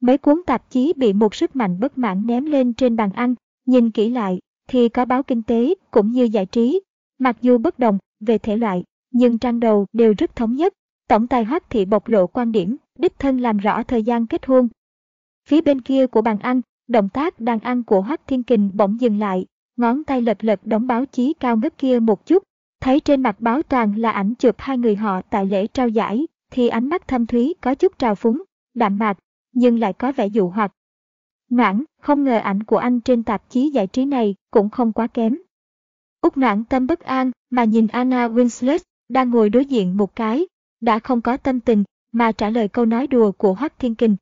Mấy cuốn tạp chí bị một sức mạnh bất mãn ném lên trên bàn ăn, nhìn kỹ lại, thì có báo kinh tế cũng như giải trí. Mặc dù bất đồng về thể loại, nhưng trang đầu đều rất thống nhất. Tổng tài Hoắc Thị bộc lộ quan điểm, đích thân làm rõ thời gian kết hôn. Phía bên kia của bàn ăn, động tác đang ăn của Hoắc Thiên Kình bỗng dừng lại, ngón tay lật lật đóng báo chí cao ngất kia một chút, thấy trên mặt báo toàn là ảnh chụp hai người họ tại lễ trao giải, thì ánh mắt thâm thúy có chút trào phúng, đạm mạc, nhưng lại có vẻ dụ hoặc. Noãn, không ngờ ảnh của anh trên tạp chí giải trí này cũng không quá kém. Úc noãn tâm bất an mà nhìn Anna Winslet đang ngồi đối diện một cái, đã không có tâm tình mà trả lời câu nói đùa của Hoắc Thiên Kình.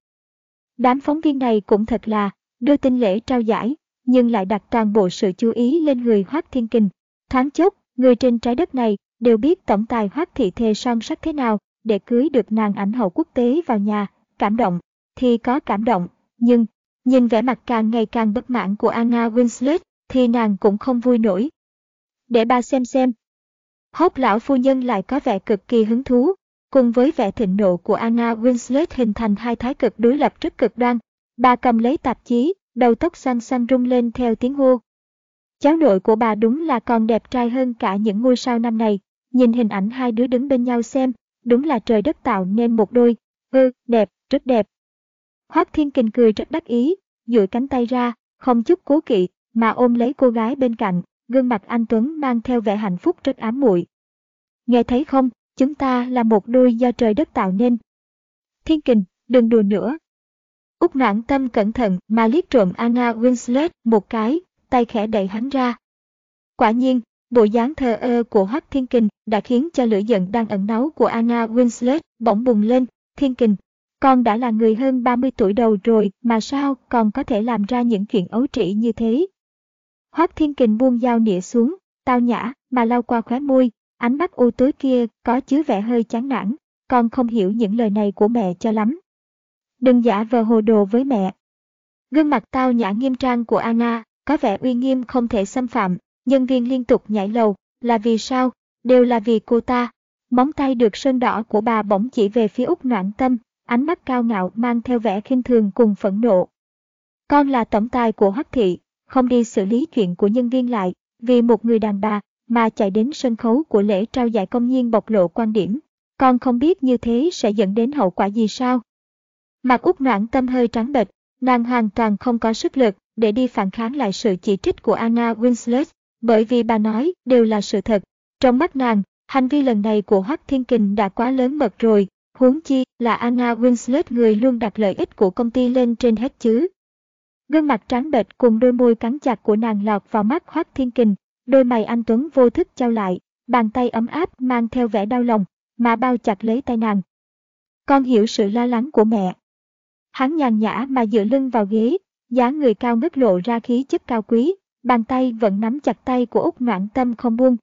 Đám phóng viên này cũng thật là đưa tin lễ trao giải, nhưng lại đặt toàn bộ sự chú ý lên người Hoắc Thiên Kình. Thoáng chốc, người trên trái đất này đều biết tổng tài Hoắc Thị Thề son sắc thế nào để cưới được nàng ảnh hậu quốc tế vào nhà, cảm động, thì có cảm động, nhưng nhìn vẻ mặt càng ngày càng bất mãn của Anna Winslet thì nàng cũng không vui nổi. Để bà xem xem. Hốt lão phu nhân lại có vẻ cực kỳ hứng thú, cùng với vẻ thịnh nộ của Anna Winslet hình thành hai thái cực đối lập rất cực đoan. Bà cầm lấy tạp chí, đầu tóc xanh xanh rung lên theo tiếng hô. Cháu nội của bà đúng là còn đẹp trai hơn cả những ngôi sao năm này. Nhìn hình ảnh hai đứa đứng bên nhau xem, đúng là trời đất tạo nên một đôi. ư đẹp, rất đẹp. Hoác Thiên Kình cười rất đắc ý, duỗi cánh tay ra, không chút cố kỵ, mà ôm lấy cô gái bên cạnh, gương mặt anh Tuấn mang theo vẻ hạnh phúc rất ám muội. Nghe thấy không, chúng ta là một đôi do trời đất tạo nên. Thiên Kình, đừng đùa nữa. Úc noãn tâm cẩn thận mà liếc trộm Anna Winslet một cái, tay khẽ đẩy hắn ra. Quả nhiên, bộ dáng thờ ơ của Hoắc Thiên Kình đã khiến cho lửa giận đang ẩn náu của Anna Winslet bỗng bùng lên. Thiên Kình, con đã là người hơn 30 tuổi đầu rồi mà sao còn có thể làm ra những chuyện ấu trĩ như thế. Hoác Thiên Kình buông dao nĩa xuống, tao nhã mà lau qua khóe môi, ánh mắt u tối kia có chứa vẻ hơi chán nản, con không hiểu những lời này của mẹ cho lắm. Đừng giả vờ hồ đồ với mẹ. Gương mặt tao nhã nghiêm trang của Anna có vẻ uy nghiêm không thể xâm phạm, nhân viên liên tục nhảy lầu, là vì sao, đều là vì cô ta. Móng tay được sơn đỏ của bà bỗng chỉ về phía út noạn tâm, ánh mắt cao ngạo mang theo vẻ khinh thường cùng phẫn nộ. Con là tổng tài của Hoắc thị, không đi xử lý chuyện của nhân viên lại, vì một người đàn bà mà chạy đến sân khấu của lễ trao giải công nhiên bộc lộ quan điểm. Con không biết như thế sẽ dẫn đến hậu quả gì sao? Mặt út noãn tâm hơi trắng bệch, nàng hoàn toàn không có sức lực để đi phản kháng lại sự chỉ trích của Anna Winslet, bởi vì bà nói đều là sự thật. Trong mắt nàng, hành vi lần này của Hoắc Thiên Kình đã quá lớn mật rồi, Huống chi là Anna Winslet người luôn đặt lợi ích của công ty lên trên hết chứ. Gương mặt trắng bệch cùng đôi môi cắn chặt của nàng lọt vào mắt Hoác Thiên Kình, đôi mày anh Tuấn vô thức trao lại, bàn tay ấm áp mang theo vẻ đau lòng, mà bao chặt lấy tay nàng. Con hiểu sự lo lắng của mẹ. Hắn nhàn nhã mà dựa lưng vào ghế, dáng người cao ngất lộ ra khí chất cao quý, bàn tay vẫn nắm chặt tay của Úc Noãn Tâm không buông.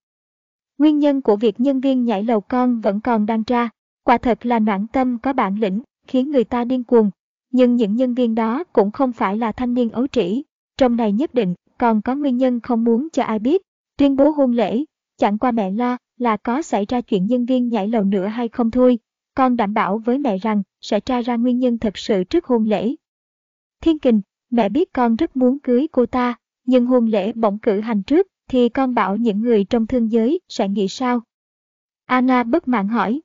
Nguyên nhân của việc nhân viên nhảy lầu con vẫn còn đang tra, Quả thật là noãn tâm có bản lĩnh, khiến người ta điên cuồng. Nhưng những nhân viên đó cũng không phải là thanh niên ấu trĩ. Trong này nhất định còn có nguyên nhân không muốn cho ai biết. Tuyên bố hôn lễ, chẳng qua mẹ lo là có xảy ra chuyện nhân viên nhảy lầu nữa hay không thôi. Con đảm bảo với mẹ rằng sẽ tra ra nguyên nhân thật sự trước hôn lễ. Thiên Kình, mẹ biết con rất muốn cưới cô ta, nhưng hôn lễ bỗng cử hành trước thì con bảo những người trong thương giới sẽ nghĩ sao? Anna bất mãn hỏi.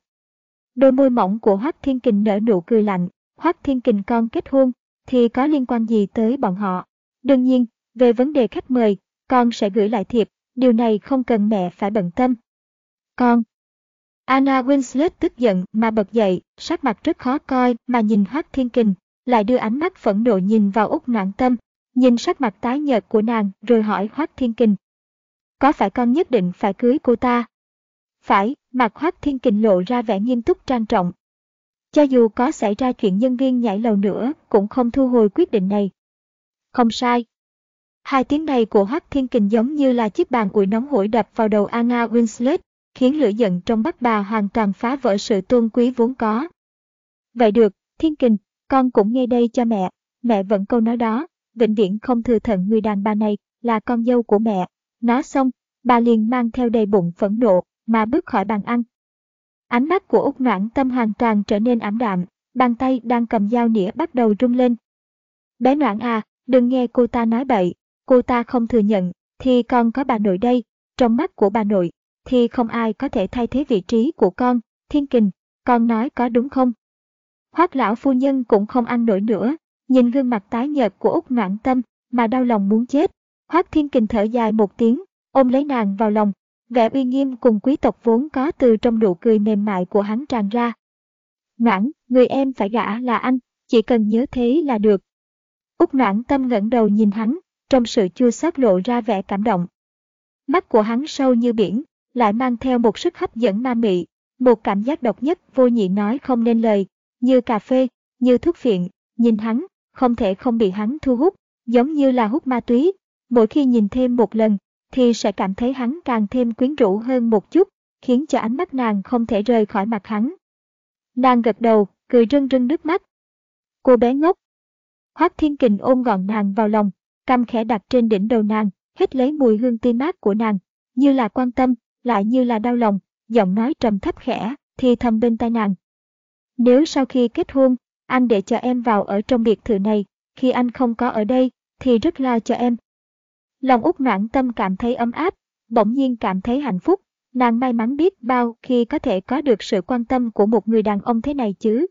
Đôi môi mỏng của Hoắc Thiên Kình nở nụ cười lạnh, Hoắc Thiên Kình con kết hôn, thì có liên quan gì tới bọn họ? Đương nhiên, về vấn đề khách mời, con sẽ gửi lại thiệp, điều này không cần mẹ phải bận tâm. Con. Anna Winslet tức giận mà bật dậy, sắc mặt rất khó coi mà nhìn Hoắc Thiên Kình, lại đưa ánh mắt phẫn nộ nhìn vào Úc Noãn Tâm, nhìn sắc mặt tái nhợt của nàng rồi hỏi Hoắc Thiên Kình. Có phải con nhất định phải cưới cô ta? Phải, mặt Hoác Thiên Kình lộ ra vẻ nghiêm túc trang trọng. Cho dù có xảy ra chuyện nhân viên nhảy lầu nữa, cũng không thu hồi quyết định này. không sai. Hai tiếng này của Hoác Thiên Kình giống như là chiếc bàn ủi nóng hổi đập vào đầu Anna Winslet, khiến lửa giận trong bắt bà hoàn toàn phá vỡ sự tôn quý vốn có. Vậy được, Thiên Kình, con cũng nghe đây cho mẹ, mẹ vẫn câu nói đó, vĩnh viễn không thừa thận người đàn bà này là con dâu của mẹ. Nói xong, bà liền mang theo đầy bụng phẫn nộ mà bước khỏi bàn ăn. Ánh mắt của Úc Noãn Tâm hoàn toàn trở nên ảm đạm, bàn tay đang cầm dao nĩa bắt đầu rung lên. Bé Noãn à, đừng nghe cô ta nói bậy, cô ta không thừa nhận, thì con có bà nội đây, trong mắt của bà nội, thì không ai có thể thay thế vị trí của con, thiên kình, con nói có đúng không? Hoác lão phu nhân cũng không ăn nổi nữa, nhìn gương mặt tái nhợt của Úc Noãn Tâm mà đau lòng muốn chết. Hoác thiên kình thở dài một tiếng, ôm lấy nàng vào lòng, vẻ uy nghiêm cùng quý tộc vốn có từ trong nụ cười mềm mại của hắn tràn ra. Noãn, người em phải gả là anh, chỉ cần nhớ thế là được. Úc noãn tâm ngẩng đầu nhìn hắn, trong sự chua xót lộ ra vẻ cảm động. Mắt của hắn sâu như biển, lại mang theo một sức hấp dẫn ma mị, một cảm giác độc nhất vô nhị nói không nên lời, như cà phê, như thuốc phiện, nhìn hắn, không thể không bị hắn thu hút, giống như là hút ma túy. Mỗi khi nhìn thêm một lần, thì sẽ cảm thấy hắn càng thêm quyến rũ hơn một chút, khiến cho ánh mắt nàng không thể rời khỏi mặt hắn. Nàng gật đầu, cười rưng rưng nước mắt. Cô bé ngốc. Hoác Thiên Kình ôm gọn nàng vào lòng, cầm khẽ đặt trên đỉnh đầu nàng, hít lấy mùi hương tươi mát của nàng, như là quan tâm, lại như là đau lòng, giọng nói trầm thấp khẽ, thì thầm bên tai nàng. Nếu sau khi kết hôn, anh để cho em vào ở trong biệt thự này, khi anh không có ở đây, thì rất lo cho em. Lòng út noãn tâm cảm thấy ấm áp, bỗng nhiên cảm thấy hạnh phúc, nàng may mắn biết bao khi có thể có được sự quan tâm của một người đàn ông thế này chứ.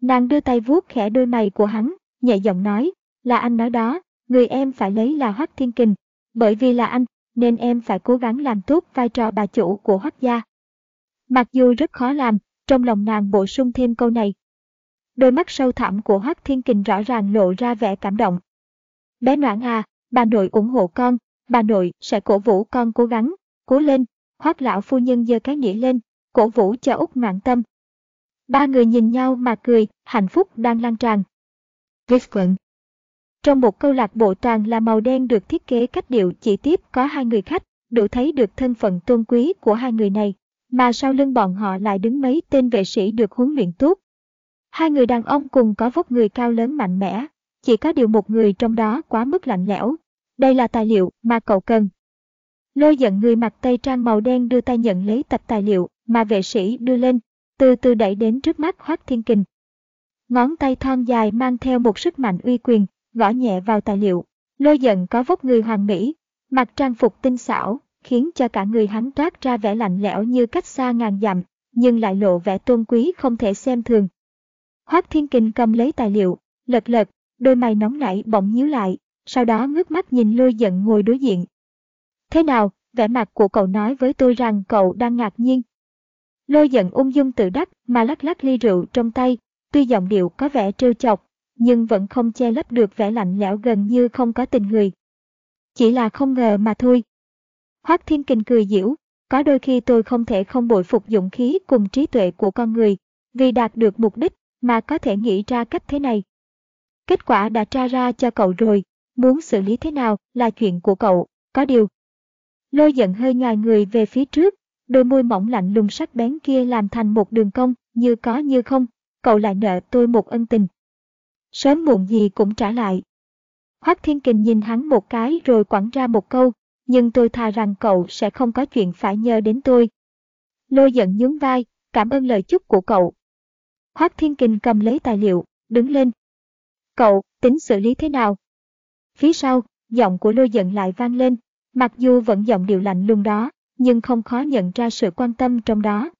Nàng đưa tay vuốt khẽ đôi mày của hắn, nhẹ giọng nói, là anh nói đó, người em phải lấy là Hoắc Thiên Kình, bởi vì là anh, nên em phải cố gắng làm tốt vai trò bà chủ của Hoắc gia. Mặc dù rất khó làm, trong lòng nàng bổ sung thêm câu này. Đôi mắt sâu thẳm của Hoắc Thiên Kình rõ ràng lộ ra vẻ cảm động. Bé Noãn à, bà nội ủng hộ con, bà nội sẽ cổ vũ con cố gắng, cố lên, Hoắc lão phu nhân giơ cái nĩa lên, cổ vũ cho Úc Noãn Tâm. Ba người nhìn nhau mà cười, hạnh phúc đang lan tràn. Viết Trong một câu lạc bộ toàn là màu đen được thiết kế cách điệu chỉ tiếp có hai người khách, đủ thấy được thân phận tôn quý của hai người này, mà sau lưng bọn họ lại đứng mấy tên vệ sĩ được huấn luyện tốt. Hai người đàn ông cùng có vóc người cao lớn mạnh mẽ, chỉ có điều một người trong đó quá mức lạnh lẽo. Đây là tài liệu mà cậu cần. Lôi giận người mặc tây trang màu đen đưa tay nhận lấy tập tài liệu mà vệ sĩ đưa lên, từ từ đẩy đến trước mắt Hoác Thiên Kình. Ngón tay thon dài mang theo một sức mạnh uy quyền, gõ nhẹ vào tài liệu. Lôi giận có vóc người hoàng mỹ, mặc trang phục tinh xảo, khiến cho cả người hắn toát ra vẻ lạnh lẽo như cách xa ngàn dặm, nhưng lại lộ vẻ tôn quý không thể xem thường. Hoác Thiên Kình cầm lấy tài liệu, lật lật, đôi mày nóng nảy bỗng nhíu lại, sau đó ngước mắt nhìn lôi giận ngồi đối diện. Thế nào, vẻ mặt của cậu nói với tôi rằng cậu đang ngạc nhiên. Lôi giận ung dung tự đắc mà lắc lắc ly rượu trong tay, tuy giọng điệu có vẻ trêu chọc, nhưng vẫn không che lấp được vẻ lạnh lẽo gần như không có tình người. Chỉ là không ngờ mà thôi. Hoác Thiên Kình cười giễu, có đôi khi tôi không thể không bội phục dụng khí cùng trí tuệ của con người, vì đạt được mục đích mà có thể nghĩ ra cách thế này. Kết quả đã tra ra cho cậu rồi, muốn xử lý thế nào là chuyện của cậu, có điều. Lôi giận hơi nhòi người về phía trước, đôi môi mỏng lạnh lùng sắc bén kia làm thành một đường cong, như có như không, cậu lại nợ tôi một ân tình. Sớm muộn gì cũng trả lại. Hoác Thiên Kình nhìn hắn một cái rồi quẳng ra một câu, nhưng tôi thà rằng cậu sẽ không có chuyện phải nhờ đến tôi. Lôi giận nhún vai, cảm ơn lời chúc của cậu. Hoác Thiên Kình cầm lấy tài liệu, đứng lên. Cậu, tính xử lý thế nào? Phía sau, giọng của lôi giận lại vang lên, mặc dù vẫn giọng điệu lạnh lùng đó, nhưng không khó nhận ra sự quan tâm trong đó.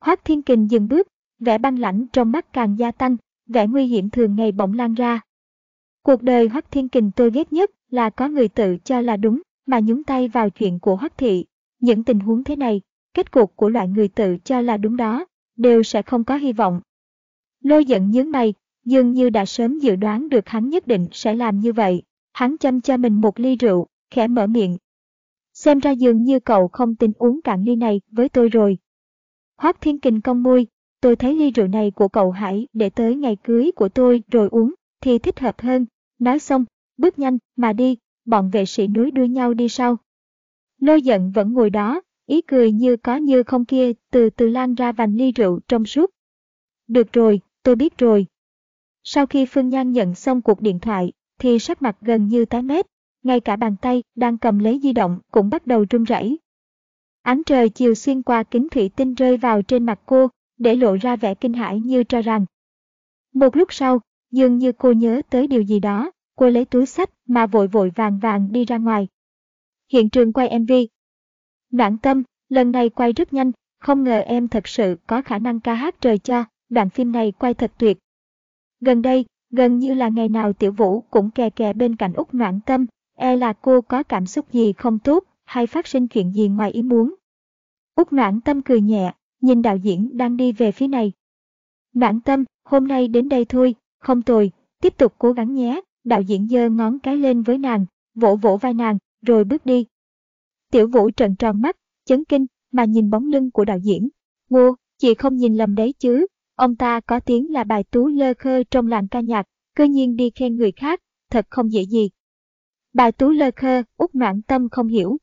Hoác Thiên Kình dừng bước, vẻ băng lãnh trong mắt càng gia tăng, vẻ nguy hiểm thường ngày bỗng lan ra. Cuộc đời Hoác Thiên Kình tôi ghét nhất là có người tự cho là đúng mà nhúng tay vào chuyện của Hoác Thị. Những tình huống thế này, kết cục của loại người tự cho là đúng đó, đều sẽ không có hy vọng. Lôi giận nhướng mày, dường như đã sớm dự đoán được hắn nhất định sẽ làm như vậy. Hắn chăm cho mình một ly rượu, khẽ mở miệng. Xem ra dường như cậu không tin uống cạn ly này với tôi rồi. Hoác Thiên Kình cong môi, tôi thấy ly rượu này của cậu hãy để tới ngày cưới của tôi rồi uống, thì thích hợp hơn. Nói xong, bước nhanh mà đi, bọn vệ sĩ núi đưa nhau đi sau. Lôi giận vẫn ngồi đó, ý cười như có như không kia từ từ lan ra vành ly rượu trong suốt. Được rồi, tôi biết rồi. Sau khi Phương Nhan nhận xong cuộc điện thoại, thì sắc mặt gần như tái mét, ngay cả bàn tay đang cầm lấy di động cũng bắt đầu run rẩy. Ánh trời chiều xuyên qua kính thủy tinh rơi vào trên mặt cô, để lộ ra vẻ kinh hãi như cho rằng. Một lúc sau, dường như cô nhớ tới điều gì đó, cô lấy túi sách mà vội vội vàng vàng đi ra ngoài. Hiện trường quay MV Đoạn tâm, lần này quay rất nhanh, không ngờ em thật sự có khả năng ca hát trời cho, đoạn phim này quay thật tuyệt. Gần đây, gần như là ngày nào Tiểu Vũ cũng kè kè bên cạnh Úc Noãn Tâm, e là cô có cảm xúc gì không tốt hay phát sinh chuyện gì ngoài ý muốn. Úc Noãn Tâm cười nhẹ, nhìn đạo diễn đang đi về phía này. Noãn Tâm, hôm nay đến đây thôi, không tồi, tiếp tục cố gắng nhé, đạo diễn giơ ngón cái lên với nàng, vỗ vỗ vai nàng, rồi bước đi. Tiểu Vũ trợn tròn mắt, chấn kinh, mà nhìn bóng lưng của đạo diễn. Ngô, chị không nhìn lầm đấy chứ, ông ta có tiếng là bài tú lơ khơ trong làng ca nhạc, cơ nhiên đi khen người khác, thật không dễ gì. Bài tú lơ khơ, út noạn tâm không hiểu.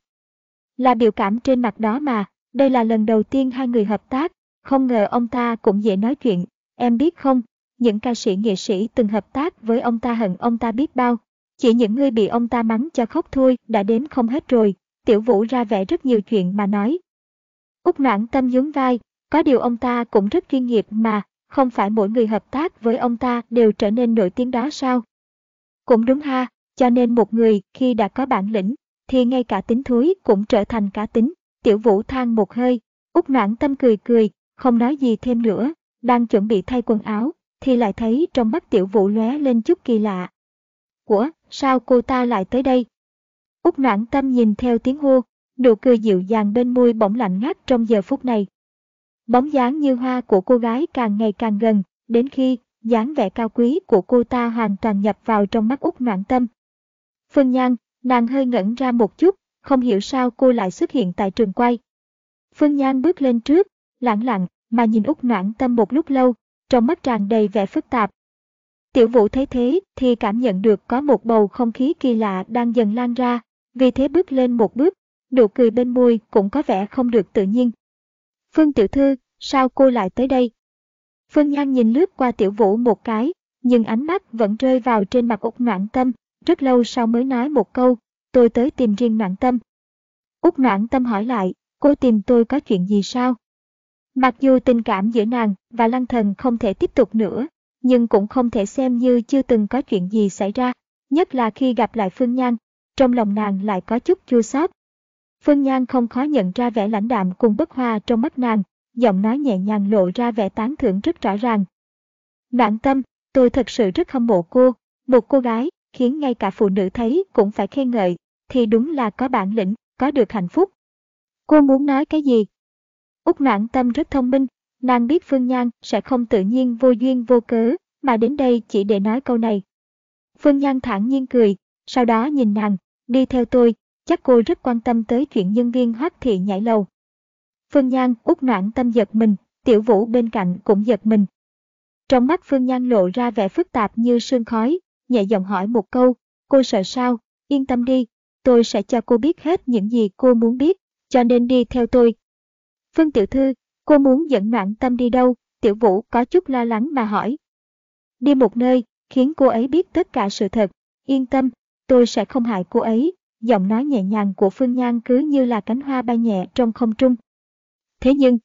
Là biểu cảm trên mặt đó mà, đây là lần đầu tiên hai người hợp tác, không ngờ ông ta cũng dễ nói chuyện, em biết không, những ca sĩ nghệ sĩ từng hợp tác với ông ta hận ông ta biết bao. Chỉ những người bị ông ta mắng cho khóc thôi đã đếm không hết rồi, tiểu vũ ra vẻ rất nhiều chuyện mà nói. Úc noãn tâm nhún vai, có điều ông ta cũng rất chuyên nghiệp mà, không phải mỗi người hợp tác với ông ta đều trở nên nổi tiếng đó sao? Cũng đúng ha, cho nên một người khi đã có bản lĩnh, thì ngay cả tính thúi cũng trở thành cá tính. Tiểu vũ than một hơi, út noãn tâm cười cười, không nói gì thêm nữa, đang chuẩn bị thay quần áo, thì lại thấy trong mắt tiểu vũ lóe lên chút kỳ lạ. Của, sao cô ta lại tới đây? Út noãn tâm nhìn theo tiếng hô, nụ cười dịu dàng bên môi bỗng lạnh ngắt trong giờ phút này. Bóng dáng như hoa của cô gái càng ngày càng gần, đến khi dáng vẻ cao quý của cô ta hoàn toàn nhập vào trong mắt út noạn tâm. Phương Nhan, nàng hơi ngẩn ra một chút, không hiểu sao cô lại xuất hiện tại trường quay. Phương Nhan bước lên trước, lặng lặng mà nhìn út noạn tâm một lúc lâu, trong mắt tràn đầy vẻ phức tạp. Tiểu vũ thấy thế thì cảm nhận được có một bầu không khí kỳ lạ đang dần lan ra, vì thế bước lên một bước, nụ cười bên môi cũng có vẻ không được tự nhiên. Phương tiểu thư, sao cô lại tới đây? Phương Nhan nhìn lướt qua tiểu vũ một cái, nhưng ánh mắt vẫn rơi vào trên mặt Úc Noãn Tâm, rất lâu sau mới nói một câu, tôi tới tìm riêng Noãn Tâm. Úc Noãn Tâm hỏi lại, cô tìm tôi có chuyện gì sao? Mặc dù tình cảm giữa nàng và Lăng Thần không thể tiếp tục nữa, nhưng cũng không thể xem như chưa từng có chuyện gì xảy ra, nhất là khi gặp lại Phương Nhan, trong lòng nàng lại có chút chua xót. Phương Nhan không khó nhận ra vẻ lãnh đạm cùng bất hòa trong mắt nàng, giọng nói nhẹ nhàng lộ ra vẻ tán thưởng rất rõ ràng. Nạn tâm, tôi thật sự rất hâm mộ cô, một cô gái, khiến ngay cả phụ nữ thấy cũng phải khen ngợi, thì đúng là có bản lĩnh, có được hạnh phúc. Cô muốn nói cái gì? Úc noãn tâm rất thông minh, nàng biết Phương Nhan sẽ không tự nhiên vô duyên vô cớ, mà đến đây chỉ để nói câu này. Phương Nhan thản nhiên cười, sau đó nhìn nàng, đi theo tôi, chắc cô rất quan tâm tới chuyện nhân viên hoác thị nhảy lầu. Phương Nhan út noãn tâm giật mình, tiểu vũ bên cạnh cũng giật mình. Trong mắt Phương Nhan lộ ra vẻ phức tạp như sương khói, nhẹ giọng hỏi một câu, cô sợ sao, yên tâm đi, tôi sẽ cho cô biết hết những gì cô muốn biết, cho nên đi theo tôi. Phương tiểu thư, cô muốn dẫn noãn tâm đi đâu, tiểu vũ có chút lo lắng mà hỏi. Đi một nơi, khiến cô ấy biết tất cả sự thật, yên tâm, tôi sẽ không hại cô ấy, giọng nói nhẹ nhàng của Phương Nhan cứ như là cánh hoa bay nhẹ trong không trung. Thế nhưng,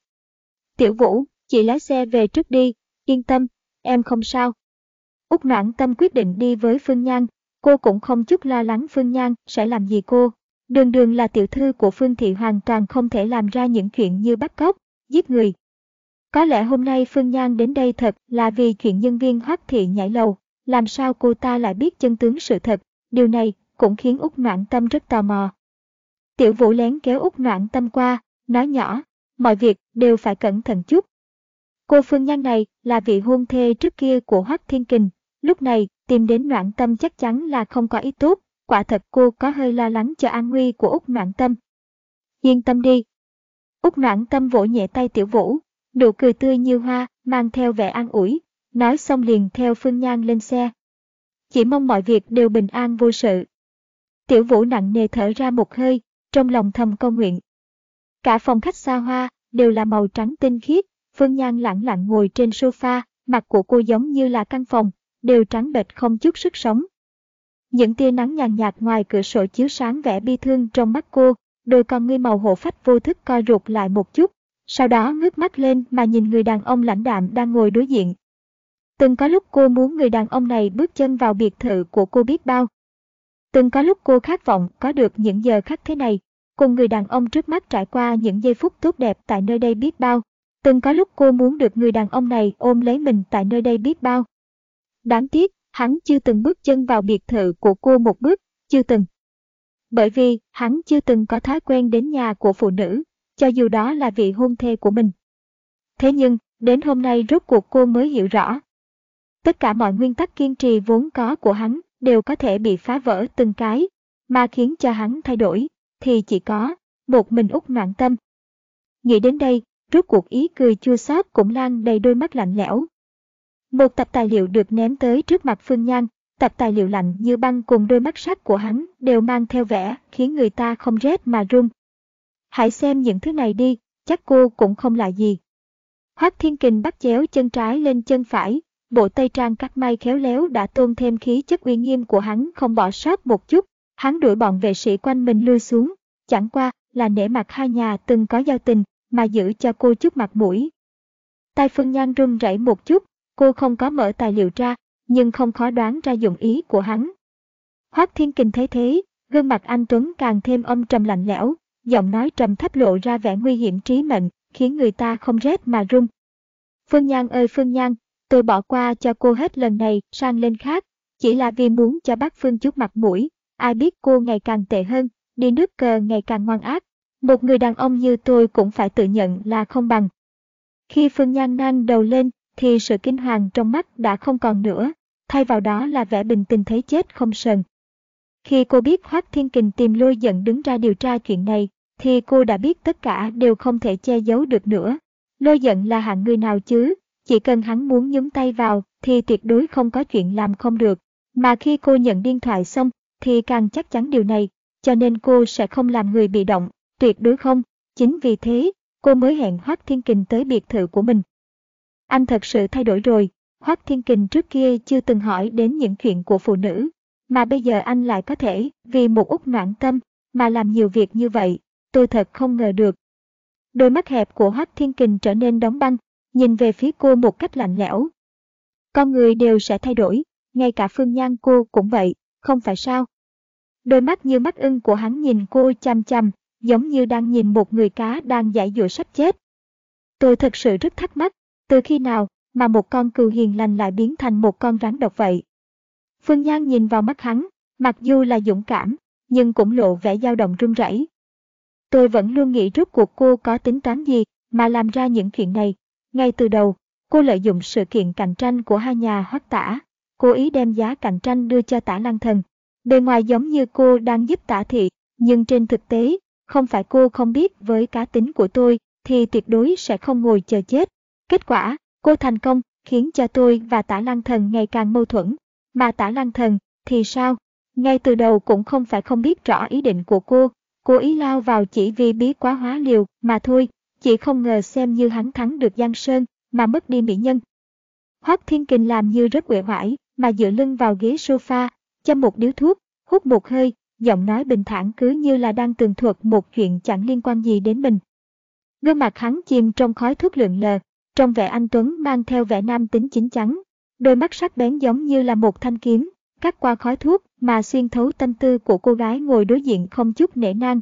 Tiểu Vũ, chị lái xe về trước đi, yên tâm, em không sao. Úc noãn tâm quyết định đi với Phương Nhan, cô cũng không chút lo lắng Phương Nhan sẽ làm gì cô. Đường đường là tiểu thư của Phương Thị hoàn toàn không thể làm ra những chuyện như bắt cóc, giết người. Có lẽ hôm nay Phương Nhan đến đây thật là vì chuyện nhân viên hoác thị nhảy lầu, làm sao cô ta lại biết chân tướng sự thật, điều này cũng khiến Úc Noãn Tâm rất tò mò. Tiểu Vũ lén kéo Úc Noãn Tâm qua, nói nhỏ, mọi việc đều phải cẩn thận chút. Cô Phương Nhan này là vị hôn thê trước kia của Hoắc Thiên Kình, lúc này tìm đến Noãn Tâm chắc chắn là không có ý tốt, quả thật cô có hơi lo lắng cho an nguy của Úc Noãn Tâm. Yên tâm đi. Úc Noãn Tâm vỗ nhẹ tay Tiểu Vũ, nụ cười tươi như hoa, mang theo vẻ an ủi, nói xong liền theo Phương Nhan lên xe. chỉ mong mọi việc đều bình an vô sự. Tiểu Vũ nặng nề thở ra một hơi, trong lòng thầm cầu nguyện. Cả phòng khách xa hoa, đều là màu trắng tinh khiết, Phương Nhan lặng lặng ngồi trên sofa, mặt của cô giống như là căn phòng, đều trắng bệch không chút sức sống. Những tia nắng nhàn nhạt ngoài cửa sổ chiếu sáng vẻ bi thương trong mắt cô, đôi con ngươi màu hộ phách vô thức co rụt lại một chút, sau đó ngước mắt lên mà nhìn người đàn ông lãnh đạm đang ngồi đối diện. Từng có lúc cô muốn người đàn ông này bước chân vào biệt thự của cô biết bao. Từng có lúc cô khát vọng có được những giờ khắc thế này, cùng người đàn ông trước mắt trải qua những giây phút tốt đẹp tại nơi đây biết bao. Từng có lúc cô muốn được người đàn ông này ôm lấy mình tại nơi đây biết bao. Đáng tiếc, hắn chưa từng bước chân vào biệt thự của cô một bước, chưa từng. Bởi vì hắn chưa từng có thói quen đến nhà của phụ nữ, cho dù đó là vị hôn thê của mình. Thế nhưng, đến hôm nay rốt cuộc cô mới hiểu rõ. Tất cả mọi nguyên tắc kiên trì vốn có của hắn đều có thể bị phá vỡ từng cái, mà khiến cho hắn thay đổi, thì chỉ có một mình út noạn tâm. Nghĩ đến đây, rốt cuộc ý cười chua xót cũng lan đầy đôi mắt lạnh lẽo. Một tập tài liệu được ném tới trước mặt Phương Nhan, tập tài liệu lạnh như băng cùng đôi mắt sắc của hắn đều mang theo vẻ khiến người ta không rét mà run. Hãy xem những thứ này đi, chắc cô cũng không là gì. Hoác Thiên Kình bắt chéo chân trái lên chân phải, bộ tây trang cắt may khéo léo đã tôn thêm khí chất uy nghiêm của hắn không bỏ sót một chút. Hắn đuổi bọn vệ sĩ quanh mình lui xuống, chẳng qua là nể mặt hai nhà từng có giao tình mà giữ cho cô chút mặt mũi. Tay Phương Nhan run rẩy một chút, cô không có mở tài liệu ra, nhưng không khó đoán ra dụng ý của hắn. Hoác Thiên Kình thấy thế, gương mặt anh Tuấn càng thêm âm trầm lạnh lẽo, giọng nói trầm thấp lộ ra vẻ nguy hiểm trí mệnh, khiến người ta không rét mà run. Phương Nhan ơi Phương Nhan, tôi bỏ qua cho cô hết lần này sang lên khác, chỉ là vì muốn cho bác Phương chút mặt mũi, ai biết cô ngày càng tệ hơn, đi nước cờ ngày càng ngoan ác. Một người đàn ông như tôi cũng phải tự nhận là không bằng. Khi Phương Nhan ngang đầu lên, thì sự kinh hoàng trong mắt đã không còn nữa, thay vào đó là vẻ bình tĩnh thấy chết không sờn. Khi cô biết Hoác Thiên Kình tìm lôi giận đứng ra điều tra chuyện này, thì cô đã biết tất cả đều không thể che giấu được nữa. Lôi giận là hạng người nào chứ, chỉ cần hắn muốn nhúng tay vào thì tuyệt đối không có chuyện làm không được. Mà khi cô nhận điện thoại xong thì càng chắc chắn điều này, cho nên cô sẽ không làm người bị động, tuyệt đối không. Chính vì thế, cô mới hẹn Hoác Thiên Kình tới biệt thự của mình. Anh thật sự thay đổi rồi, Hoác Thiên Kình trước kia chưa từng hỏi đến những chuyện của phụ nữ, mà bây giờ anh lại có thể vì một út noạn tâm mà làm nhiều việc như vậy, tôi thật không ngờ được. Đôi mắt hẹp của Hoác Thiên Kình trở nên đóng băng, nhìn về phía cô một cách lạnh lẽo. Con người đều sẽ thay đổi, ngay cả Phương Nhan cô cũng vậy, không phải sao? Đôi mắt như mắt ưng của hắn nhìn cô chăm chăm, giống như đang nhìn một người cá đang giải dụa sắp chết. Tôi thật sự rất thắc mắc, từ khi nào mà một con cừu hiền lành lại biến thành một con rắn độc vậy? Phương Nhan nhìn vào mắt hắn, mặc dù là dũng cảm, nhưng cũng lộ vẻ dao động run rẩy. Tôi vẫn luôn nghĩ rốt cuộc cô có tính toán gì mà làm ra những chuyện này. Ngay từ đầu, cô lợi dụng sự kiện cạnh tranh của hai nhà hoắc tả, cố ý đem giá cạnh tranh đưa cho tả lăng thần. Bề ngoài giống như cô đang giúp tả thị, nhưng trên thực tế, không phải cô không biết với cá tính của tôi thì tuyệt đối sẽ không ngồi chờ chết. Kết quả, cô thành công, khiến cho tôi và tả lăng thần ngày càng mâu thuẫn. Mà tả lăng thần, thì sao? Ngay từ đầu cũng không phải không biết rõ ý định của cô, cô ý lao vào chỉ vì bí quá hóa liều mà thôi, chỉ không ngờ xem như hắn thắng được Giang Sơn, mà mất đi mỹ nhân. Hoác Thiên Kình làm như rất uể hoải, mà dựa lưng vào ghế sofa, châm một điếu thuốc, hút một hơi, giọng nói bình thản cứ như là đang tường thuật một chuyện chẳng liên quan gì đến mình. Gương mặt hắn chìm trong khói thuốc lượn lờ, trong vẻ anh Tuấn mang theo vẻ nam tính chính chắn, đôi mắt sắc bén giống như là một thanh kiếm, cắt qua khói thuốc mà xuyên thấu tâm tư của cô gái ngồi đối diện không chút nể nang.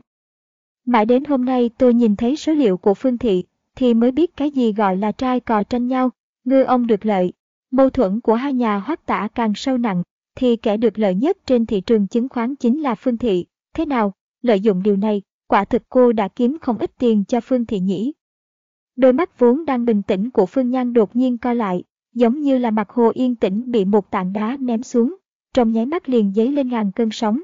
Mãi đến hôm nay tôi nhìn thấy số liệu của Phương Thị, thì mới biết cái gì gọi là trai cò tranh nhau, ngư ông được lợi. Mâu thuẫn của hai nhà hoác tả càng sâu nặng, thì kẻ được lợi nhất trên thị trường chứng khoán chính là Phương Thị. Thế nào, lợi dụng điều này, quả thực cô đã kiếm không ít tiền cho Phương Thị nhỉ. Đôi mắt vốn đang bình tĩnh của Phương Nhan đột nhiên co lại, giống như là mặt hồ yên tĩnh bị một tảng đá ném xuống, trong nháy mắt liền dấy lên ngàn cơn sóng.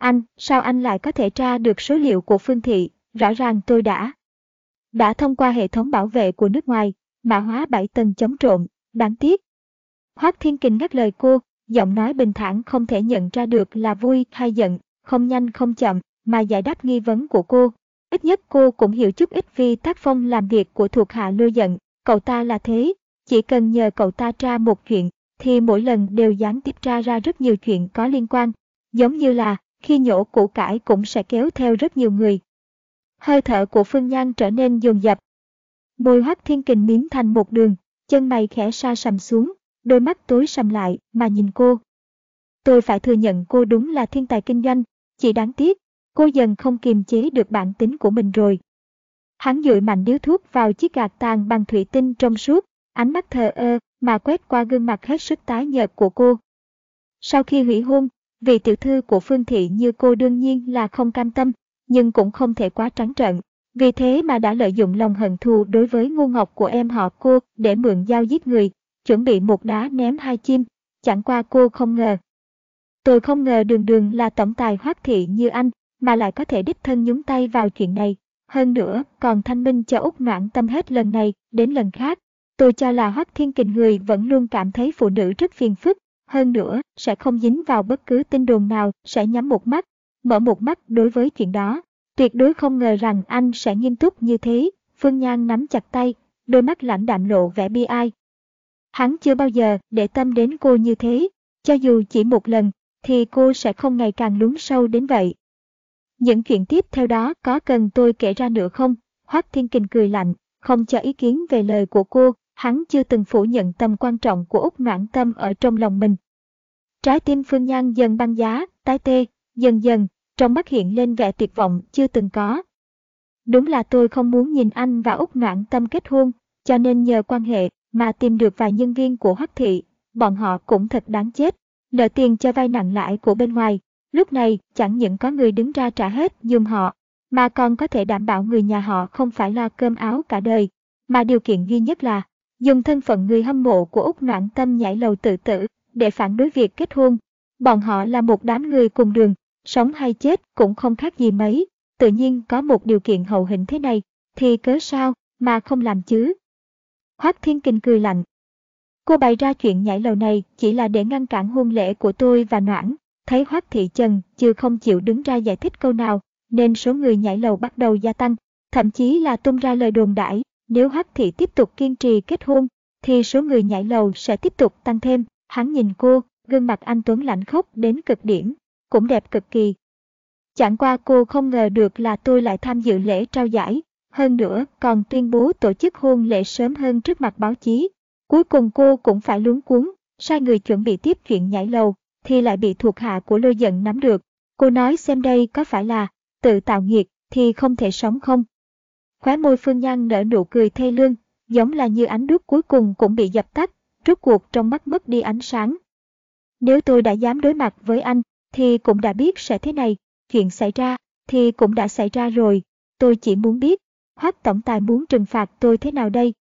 Anh, sao anh lại có thể tra được số liệu của Phương Thị, rõ ràng tôi đã đã thông qua hệ thống bảo vệ của nước ngoài, mã hóa 7 tầng chống trộm, đáng tiếc. Hoác Thiên Kình ngắt lời cô, giọng nói bình thản không thể nhận ra được là vui hay giận, không nhanh không chậm, mà giải đáp nghi vấn của cô. Ít nhất cô cũng hiểu chút ít vì tác phong làm việc của thuộc hạ lôi giận, cậu ta là thế, chỉ cần nhờ cậu ta tra một chuyện, thì mỗi lần đều gián tiếp tra ra rất nhiều chuyện có liên quan, giống như là khi nhổ củ cải cũng sẽ kéo theo rất nhiều người. Hơi thở của Phương Nhan trở nên dồn dập. Môi hoắc thiên kình miếm thành một đường, chân mày khẽ sa sầm xuống, đôi mắt tối sầm lại mà nhìn cô. Tôi phải thừa nhận cô đúng là thiên tài kinh doanh, chỉ đáng tiếc, cô dần không kiềm chế được bản tính của mình rồi. Hắn dụi mạnh điếu thuốc vào chiếc gạt tàn bằng thủy tinh trong suốt, ánh mắt thờ ơ mà quét qua gương mặt hết sức tái nhợt của cô. Sau khi hủy hôn, vị tiểu thư của Phương Thị như cô đương nhiên là không cam tâm, nhưng cũng không thể quá trắng trợn. Vì thế mà đã lợi dụng lòng hận thù đối với ngu ngọc của em họ cô để mượn dao giết người, chuẩn bị một đá ném hai chim, chẳng qua cô không ngờ. Tôi không ngờ đường đường là tổng tài hoác thị như anh, mà lại có thể đích thân nhúng tay vào chuyện này. Hơn nữa, còn thanh minh cho Úc noãn tâm hết lần này đến lần khác. Tôi cho là hoác thiên kình người vẫn luôn cảm thấy phụ nữ rất phiền phức, hơn nữa sẽ không dính vào bất cứ tin đồn nào sẽ nhắm một mắt, mở một mắt đối với chuyện đó. Tuyệt đối không ngờ rằng anh sẽ nghiêm túc như thế, Phương Nhan nắm chặt tay, đôi mắt lãnh đạm lộ vẻ bi ai. Hắn chưa bao giờ để tâm đến cô như thế, cho dù chỉ một lần, thì cô sẽ không ngày càng lún sâu đến vậy. Những chuyện tiếp theo đó có cần tôi kể ra nữa không? Hoác Thiên Kình cười lạnh, không cho ý kiến về lời của cô, hắn chưa từng phủ nhận tầm quan trọng của Úc Noãn Tâm ở trong lòng mình. Trái tim Phương Nhan dần băng giá, tái tê, dần dần, trong mắt hiện lên vẻ tuyệt vọng chưa từng có. Đúng là tôi không muốn nhìn anh và Úc Noãn Tâm kết hôn, cho nên nhờ quan hệ mà tìm được vài nhân viên của Hoắc Thị, bọn họ cũng thật đáng chết. Nợ tiền cho vay nặng lãi của bên ngoài, lúc này chẳng những có người đứng ra trả hết giùm họ, mà còn có thể đảm bảo người nhà họ không phải lo cơm áo cả đời, mà điều kiện duy nhất là dùng thân phận người hâm mộ của Úc Noãn Tâm nhảy lầu tự tử để phản đối việc kết hôn. Bọn họ là một đám người cùng đường, sống hay chết cũng không khác gì mấy, tự nhiên có một điều kiện hậu hình thế này, thì cớ sao mà không làm chứ. Hoác Thiên Kinh cười lạnh. Cô bày ra chuyện nhảy lầu này chỉ là để ngăn cản hôn lễ của tôi và Noãn, thấy Hoác Thị Trần chưa không chịu đứng ra giải thích câu nào, nên số người nhảy lầu bắt đầu gia tăng, thậm chí là tung ra lời đồn đãi, nếu Hắc Thị tiếp tục kiên trì kết hôn, thì số người nhảy lầu sẽ tiếp tục tăng thêm. Hắn nhìn cô, gương mặt anh Tuấn lạnh khốc đến cực điểm, cũng đẹp cực kỳ. Chẳng qua cô không ngờ được là tôi lại tham dự lễ trao giải, hơn nữa còn tuyên bố tổ chức hôn lễ sớm hơn trước mặt báo chí. Cuối cùng cô cũng phải luống cuốn, sai người chuẩn bị tiếp chuyện nhảy lầu, thì lại bị thuộc hạ của lôi giận nắm được. Cô nói xem đây có phải là tự tạo nghiệt thì không thể sống không? Khóe môi Phương Nhan nở nụ cười thê lương, giống là như ánh đuốc cuối cùng cũng bị dập tắt, rốt cuộc trong mắt mất đi ánh sáng. Nếu tôi đã dám đối mặt với anh, thì cũng đã biết sẽ thế này, chuyện xảy ra, thì cũng đã xảy ra rồi, tôi chỉ muốn biết, Hoác Tổng Tài muốn trừng phạt tôi thế nào đây?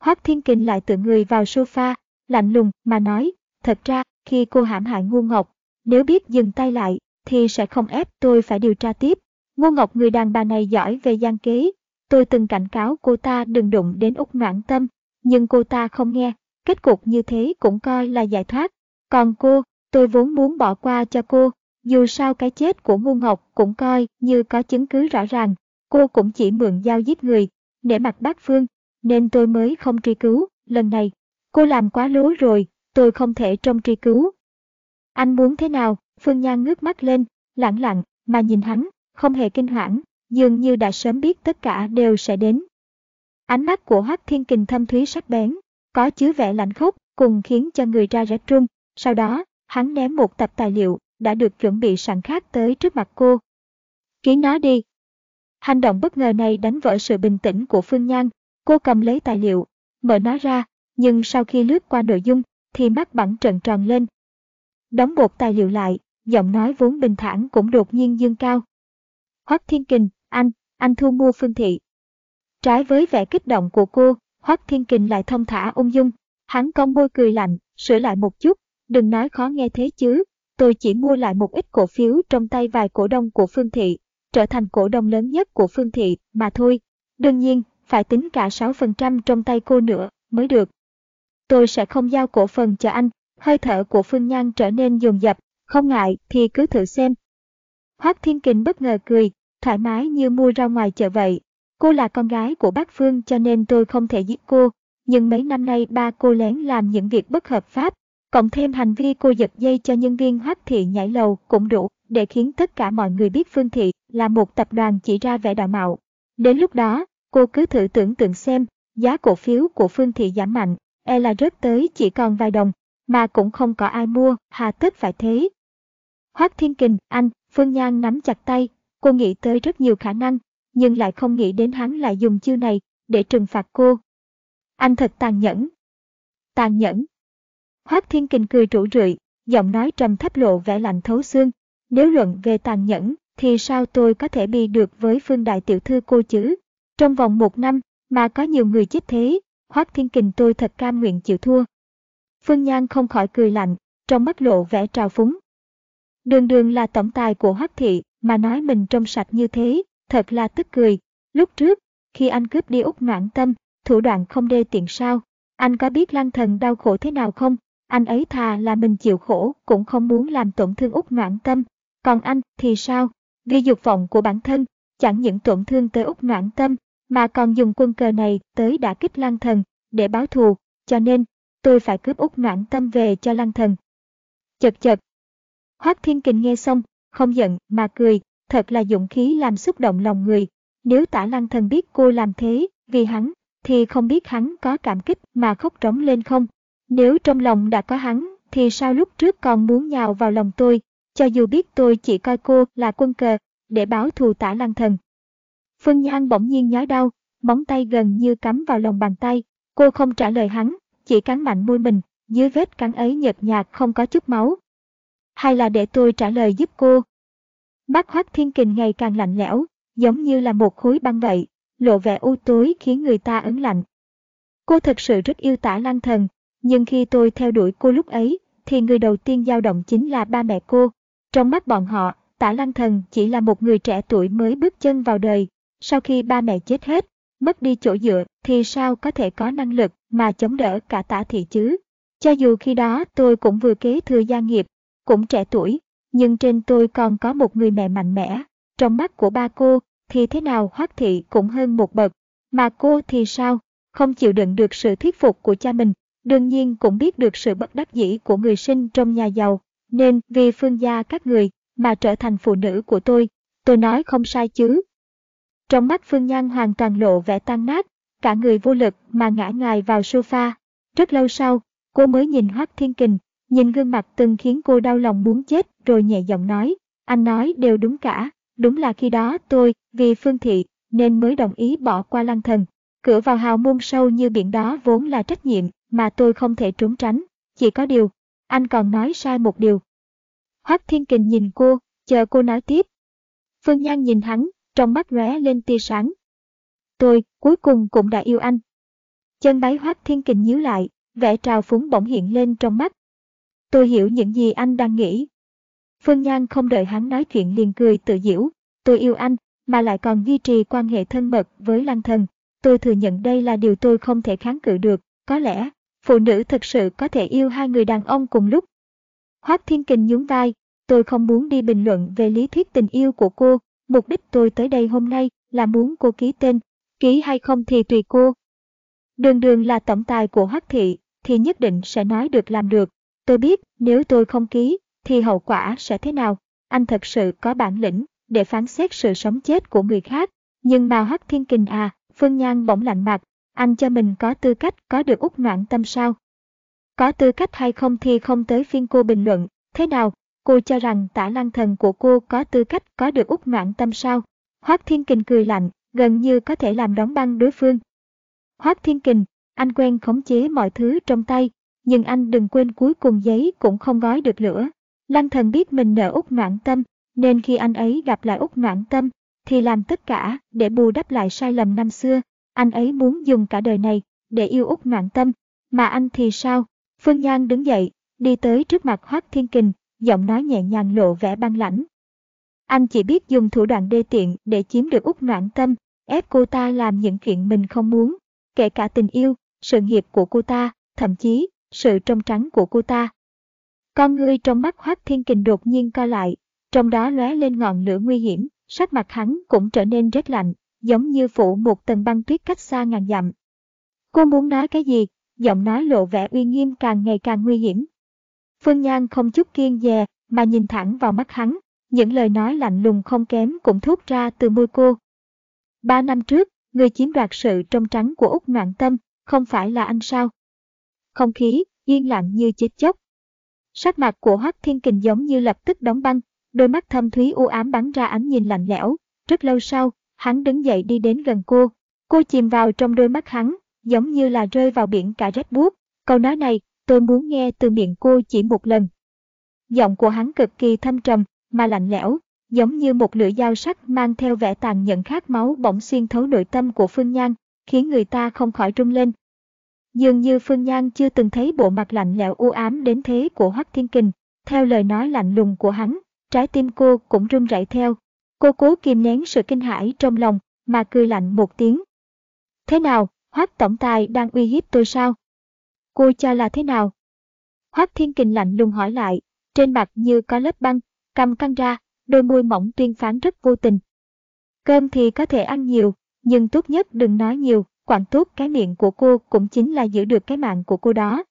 Hoác Thiên Kình lại tựa người vào sofa, lạnh lùng mà nói, thật ra, khi cô hãm hại ngu Ngọc, nếu biết dừng tay lại, thì sẽ không ép tôi phải điều tra tiếp. Ngô Ngọc người đàn bà này giỏi về gian kế, tôi từng cảnh cáo cô ta đừng đụng đến Úc Noãn Tâm, nhưng cô ta không nghe, kết cục như thế cũng coi là giải thoát. Còn cô, tôi vốn muốn bỏ qua cho cô, dù sao cái chết của Ngô Ngọc cũng coi như có chứng cứ rõ ràng, cô cũng chỉ mượn dao giết người, để mặt bác Phương, nên tôi mới không truy cứu, lần này, cô làm quá lố rồi, tôi không thể trông truy cứu. Anh muốn thế nào? Phương Nhan ngước mắt lên, lặng lặng, mà nhìn hắn, không hề kinh hoảng, dường như đã sớm biết tất cả đều sẽ đến. Ánh mắt của Hoắc Thiên Kình thâm thúy sắc bén, có chứa vẻ lạnh khốc, cùng khiến cho người ra rét run. Sau đó, hắn ném một tập tài liệu đã được chuẩn bị sẵn khác tới trước mặt cô. Ký nó đi. Hành động bất ngờ này đánh vỡ sự bình tĩnh của Phương Nhan. Cô cầm lấy tài liệu, mở nó ra, nhưng sau khi lướt qua nội dung, thì mắt bắn trợn tròn lên. Đóng bột tài liệu lại, giọng nói vốn bình thản cũng đột nhiên dương cao. Hoắc Thiên Kình, anh, anh thu mua Phương Thị. Trái với vẻ kích động của cô, Hoắc Thiên Kình lại thông thả ung dung. Hắn cong môi cười lạnh, sửa lại một chút, đừng nói khó nghe thế chứ. Tôi chỉ mua lại một ít cổ phiếu trong tay vài cổ đông của Phương Thị, trở thành cổ đông lớn nhất của Phương Thị mà thôi. Đương nhiên, phải tính cả 6% trong tay cô nữa mới được. Tôi sẽ không giao cổ phần cho anh, Hơi thở của Phương Nhan trở nên dồn dập, không ngại thì cứ thử xem. Hoác Thiên Kình bất ngờ cười, thoải mái như mua ra ngoài chợ vậy. Cô là con gái của bác Phương cho nên tôi không thể giết cô, nhưng mấy năm nay ba cô lén làm những việc bất hợp pháp, cộng thêm hành vi cô giật dây cho nhân viên Hoác Thị nhảy lầu cũng đủ để khiến tất cả mọi người biết Phương Thị là một tập đoàn chỉ ra vẻ đạo mạo. Đến lúc đó, cô cứ thử tưởng tượng xem, giá cổ phiếu của Phương Thị giảm mạnh, e là rớt tới chỉ còn vài đồng, mà cũng không có ai mua, hà tất phải thế. Hoác Thiên Kình, anh, Phương Nhan nắm chặt tay, cô nghĩ tới rất nhiều khả năng, nhưng lại không nghĩ đến hắn lại dùng chiêu này để trừng phạt cô. Anh thật tàn nhẫn. Tàn nhẫn. Hoác Thiên Kình cười rủ rượi, giọng nói trầm thấp lộ vẻ lạnh thấu xương. Nếu luận về tàn nhẫn, thì sao tôi có thể bị được với Phương Đại Tiểu Thư cô chứ? Trong vòng một năm, mà có nhiều người chết thế, Hoác Thiên Kình tôi thật cam nguyện chịu thua. Phương Nhan không khỏi cười lạnh, trong mắt lộ vẻ trào phúng. Đường đường là tổng tài của Hoác Thị, mà nói mình trong sạch như thế, thật là tức cười. Lúc trước, khi anh cướp đi út Noãn Tâm, thủ đoạn không đê tiện sao. Anh có biết lăng thần đau khổ thế nào không? Anh ấy thà là mình chịu khổ, cũng không muốn làm tổn thương út Noãn Tâm. Còn anh thì sao? Vì dục vọng của bản thân, chẳng những tổn thương tới út Noãn Tâm, mà còn dùng quân cờ này tới đả kích lăng thần, để báo thù, cho nên, tôi phải cướp út Noãn Tâm về cho lăng thần. Chật chật. Hoác Thiên Kình nghe xong, không giận mà cười, thật là dũng khí làm xúc động lòng người. Nếu tả lăng thần biết cô làm thế, vì hắn, thì không biết hắn có cảm kích mà khóc trống lên không. Nếu trong lòng đã có hắn, thì sao lúc trước còn muốn nhào vào lòng tôi, cho dù biết tôi chỉ coi cô là quân cờ, để báo thù tả lăng thần. Phương Nhan bỗng nhiên nhói đau, móng tay gần như cắm vào lòng bàn tay. Cô không trả lời hắn, chỉ cắn mạnh môi mình, dưới vết cắn ấy nhợt nhạt không có chút máu. Hay là để tôi trả lời giúp cô? Mắt Hoác Thiên Kình ngày càng lạnh lẽo, giống như là một khối băng vậy, lộ vẻ u tối khiến người ta ấn lạnh. Cô thật sự rất yêu tả lang thần, nhưng khi tôi theo đuổi cô lúc ấy, thì người đầu tiên dao động chính là ba mẹ cô. Trong mắt bọn họ, tả lang thần chỉ là một người trẻ tuổi mới bước chân vào đời. Sau khi ba mẹ chết hết, mất đi chỗ dựa thì sao có thể có năng lực mà chống đỡ cả tả thị chứ? Cho dù khi đó tôi cũng vừa kế thừa gia nghiệp, cũng trẻ tuổi, nhưng trên tôi còn có một người mẹ mạnh mẽ. Trong mắt của ba cô, thì thế nào Hoác Thị cũng hơn một bậc. Mà cô thì sao? Không chịu đựng được sự thuyết phục của cha mình, đương nhiên cũng biết được sự bất đắc dĩ của người sinh trong nhà giàu, nên vì phương gia các người mà trở thành phụ nữ của tôi. Tôi nói không sai chứ. Trong mắt Phương Nhan hoàn toàn lộ vẻ tan nát, cả người vô lực mà ngã ngài vào sofa. Rất lâu sau, cô mới nhìn Hoác Thiên Kình, nhìn gương mặt từng khiến cô đau lòng muốn chết rồi nhẹ giọng nói, anh nói đều đúng cả, đúng là khi đó tôi, vì Phương Thị, nên mới đồng ý bỏ qua lăng thần. Cửa vào hào môn sâu như biển đó vốn là trách nhiệm mà tôi không thể trốn tránh, chỉ có điều, anh còn nói sai một điều. Hoắc Thiên Kình nhìn cô, chờ cô nói tiếp. Phương Nhan nhìn hắn, trong mắt lóe lên tia sáng. Tôi, cuối cùng cũng đã yêu anh. Chân bái Hoắc Thiên Kình nhíu lại, vẻ trào phúng bỗng hiện lên trong mắt. Tôi hiểu những gì anh đang nghĩ. Phương Nhan không đợi hắn nói chuyện liền cười tự giễu, Tôi yêu anh, mà lại còn duy trì quan hệ thân mật với lăng thần. Tôi thừa nhận đây là điều tôi không thể kháng cự được. Có lẽ, phụ nữ thực sự có thể yêu hai người đàn ông cùng lúc. Hoác Thiên Kình nhún vai, tôi không muốn đi bình luận về lý thuyết tình yêu của cô. Mục đích tôi tới đây hôm nay là muốn cô ký tên, ký hay không thì tùy cô. Đường đường là tổng tài của Hoác Thị, thì nhất định sẽ nói được làm được. Tôi biết nếu tôi không ký, thì hậu quả sẽ thế nào. Anh thật sự có bản lĩnh để phán xét sự sống chết của người khác. Nhưng mà Hắc Thiên Kình à, Phương Nhan bỗng lạnh mặt, anh cho mình có tư cách có được út noạn tâm sao? Có tư cách hay không thì không tới phiên cô bình luận, thế nào, cô cho rằng tả lăng thần của cô có tư cách có được út noạn tâm sao? Hoác Thiên Kình cười lạnh, gần như có thể làm đóng băng đối phương. Hoác Thiên Kình, anh quen khống chế mọi thứ trong tay, nhưng anh đừng quên cuối cùng giấy cũng không gói được lửa. Lăng thần biết mình nợ Úc noạn tâm, nên khi anh ấy gặp lại Úc noạn tâm, thì làm tất cả để bù đắp lại sai lầm năm xưa. Anh ấy muốn dùng cả đời này để yêu Úc noạn tâm, mà anh thì sao? Phương Nhan đứng dậy, đi tới trước mặt Hoác Thiên Kình, giọng nói nhẹ nhàng lộ vẻ băng lãnh. Anh chỉ biết dùng thủ đoạn đê tiện để chiếm được Úc noạn tâm, ép cô ta làm những chuyện mình không muốn, kể cả tình yêu, sự nghiệp của cô ta, thậm chí sự trong trắng của cô ta. Con ngươi trong mắt Hoác Thiên Kình đột nhiên co lại, trong đó lóe lên ngọn lửa nguy hiểm, sắc mặt hắn cũng trở nên rất lạnh, giống như phủ một tầng băng tuyết cách xa ngàn dặm. Cô muốn nói cái gì? Giọng nói lộ vẻ uy nghiêm càng ngày càng nguy hiểm. Phương Nhan không chút kiên dè, mà nhìn thẳng vào mắt hắn, những lời nói lạnh lùng không kém cũng thốt ra từ môi cô. Ba năm trước, người chiếm đoạt sự trong trắng của Úc Ngoạn Tâm, không phải là anh sao? Không khí, yên lặng như chết chóc. Sắc mặt của Hoắc Thiên Kình giống như lập tức đóng băng, đôi mắt thâm thúy u ám bắn ra ánh nhìn lạnh lẽo. Rất lâu sau, hắn đứng dậy đi đến gần cô. Cô chìm vào trong đôi mắt hắn, giống như là rơi vào biển cả rách buốt. Câu nói này, tôi muốn nghe từ miệng cô chỉ một lần. Giọng của hắn cực kỳ thâm trầm, mà lạnh lẽo, giống như một lưỡi dao sắc mang theo vẻ tàn nhẫn khát máu bỗng xuyên thấu nội tâm của Phương Nhan, khiến người ta không khỏi rung lên. Dường như Phương Nhan chưa từng thấy bộ mặt lạnh lẽo u ám đến thế của Hoắc Thiên Kình, theo lời nói lạnh lùng của hắn, trái tim cô cũng run rẩy theo. Cô cố kìm nén sự kinh hãi trong lòng, mà cười lạnh một tiếng. Thế nào, Hoắc Tổng Tài đang uy hiếp tôi sao? Cô cho là thế nào? Hoắc Thiên Kình lạnh lùng hỏi lại, trên mặt như có lớp băng, cầm căng ra, đôi môi mỏng tuyên phán rất vô tình. Cơm thì có thể ăn nhiều, nhưng tốt nhất đừng nói nhiều, quản tốt cái miệng của cô cũng chính là giữ được cái mạng của cô đó.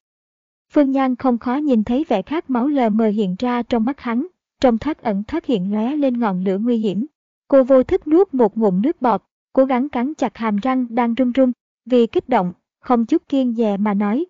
Phương Nhan không khó nhìn thấy vẻ khát máu lờ mờ hiện ra trong mắt hắn, trong thoát ẩn thoát hiện lóe lên ngọn lửa nguy hiểm. Cô vô thức nuốt một ngụm nước bọt, cố gắng cắn chặt hàm răng đang run run, vì kích động, không chút kiên dè mà nói.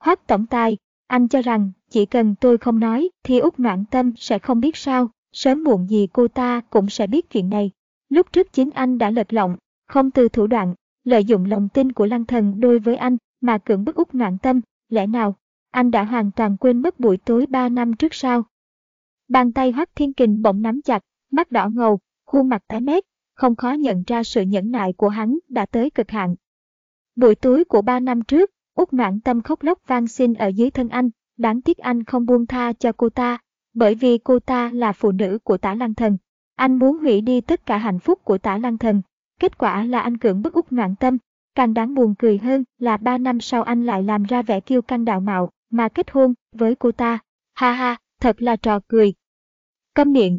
Hoác tổng tài, anh cho rằng chỉ cần tôi không nói thì Úc Noãn Tâm sẽ không biết sao, sớm muộn gì cô ta cũng sẽ biết chuyện này. Lúc trước chính anh đã lật lọng, không từ thủ đoạn, lợi dụng lòng tin của lăng thần đối với anh mà cưỡng bức út ngoạn Tâm, lẽ nào anh đã hoàn toàn quên mất buổi tối ba năm trước sao? Bàn tay Hoắc Thiên Kình bỗng nắm chặt, mắt đỏ ngầu, khuôn mặt tái mét, không khó nhận ra sự nhẫn nại của hắn đã tới cực hạn. Buổi tối của ba năm trước, út Noãn Tâm khóc lóc van xin ở dưới thân anh, đáng tiếc anh không buông tha cho cô ta, bởi vì cô ta là phụ nữ của tả lăng thần. Anh muốn hủy đi tất cả hạnh phúc của tả lăng thần. Kết quả là anh cưỡng bức út ngoạn Tâm. Càng đáng buồn cười hơn là ba năm sau anh lại làm ra vẻ kiêu căng đạo mạo mà kết hôn với cô ta. Ha ha, thật là trò cười. Câm miệng.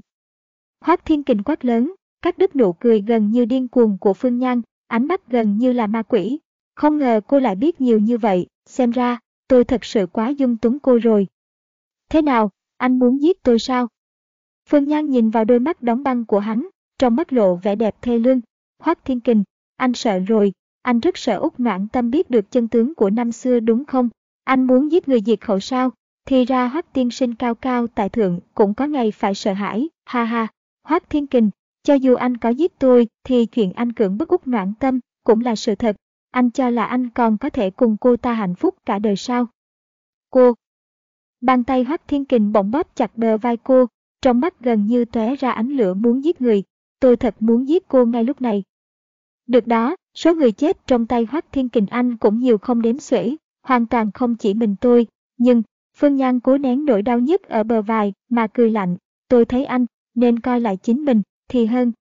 Hoác Thiên Kình quát lớn, các đứt nụ cười gần như điên cuồng của Phương Nhan, ánh mắt gần như là ma quỷ. Không ngờ cô lại biết nhiều như vậy, xem ra, tôi thật sự quá dung túng cô rồi. Thế nào, anh muốn giết tôi sao? Phương Nhan nhìn vào đôi mắt đóng băng của hắn, trong mắt lộ vẻ đẹp thê lương. Hoác Thiên Kình, anh sợ rồi, anh rất sợ Úc Noãn Tâm biết được chân tướng của năm xưa đúng không? Anh muốn giết người diệt khẩu sao? Thì ra Hoác Tiên Sinh cao cao tại thượng cũng có ngày phải sợ hãi, ha ha. Hoác Thiên Kình, cho dù anh có giết tôi thì chuyện anh cưỡng bức Úc Noãn Tâm cũng là sự thật. Anh cho là anh còn có thể cùng cô ta hạnh phúc cả đời sao? Cô, Bàn tay Hoắc Thiên Kình bỗng bóp chặt bờ vai cô, trong mắt gần như tóe ra ánh lửa muốn giết người. Tôi thật muốn giết cô ngay lúc này. Được đó, số người chết trong tay Hoắc Thiên Kình Anh cũng nhiều không đếm xuể, hoàn toàn không chỉ mình tôi. Nhưng, Phương Nhan cố nén nỗi đau nhất ở bờ vai mà cười lạnh. Tôi thấy anh, nên coi lại chính mình, thì hơn.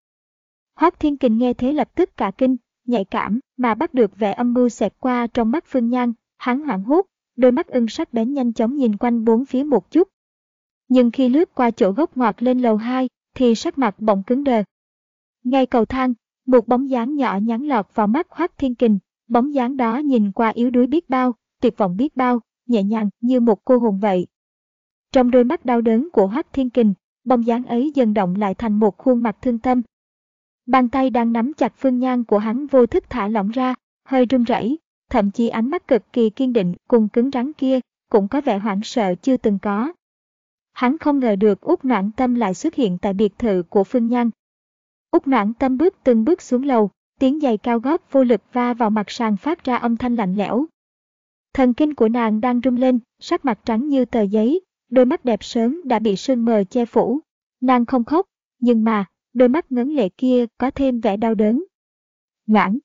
Hoắc Thiên Kình nghe thế lập tức cả kinh, nhạy cảm mà bắt được vẻ âm mưu xẹt qua trong mắt Phương Nhan, hắn hoảng hốt, đôi mắt ưng sắc bén nhanh chóng nhìn quanh bốn phía một chút. Nhưng khi lướt qua chỗ gốc ngoặt lên lầu 2, thì sắc mặt bỗng cứng đờ. Ngay cầu thang, một bóng dáng nhỏ nhắn lọt vào mắt Hoác Thiên Kình, bóng dáng đó nhìn qua yếu đuối biết bao, tuyệt vọng biết bao, nhẹ nhàng như một cô hồn vậy. Trong đôi mắt đau đớn của Hoác Thiên Kình, bóng dáng ấy dần động lại thành một khuôn mặt thương tâm. Bàn tay đang nắm chặt phương nhan của hắn vô thức thả lỏng ra, hơi run rẩy, thậm chí ánh mắt cực kỳ kiên định cùng cứng rắn kia cũng có vẻ hoảng sợ chưa từng có. Hắn không ngờ được út noạn Tâm lại xuất hiện tại biệt thự của Phương Nhan. Úc Noãn Tâm bước từng bước xuống lầu, tiếng giày cao gót vô lực va vào mặt sàn phát ra âm thanh lạnh lẽo. Thần kinh của nàng đang rung lên, sắc mặt trắng như tờ giấy, đôi mắt đẹp sớm đã bị sương mờ che phủ. Nàng không khóc, nhưng mà, đôi mắt ngấn lệ kia có thêm vẻ đau đớn. Noãn,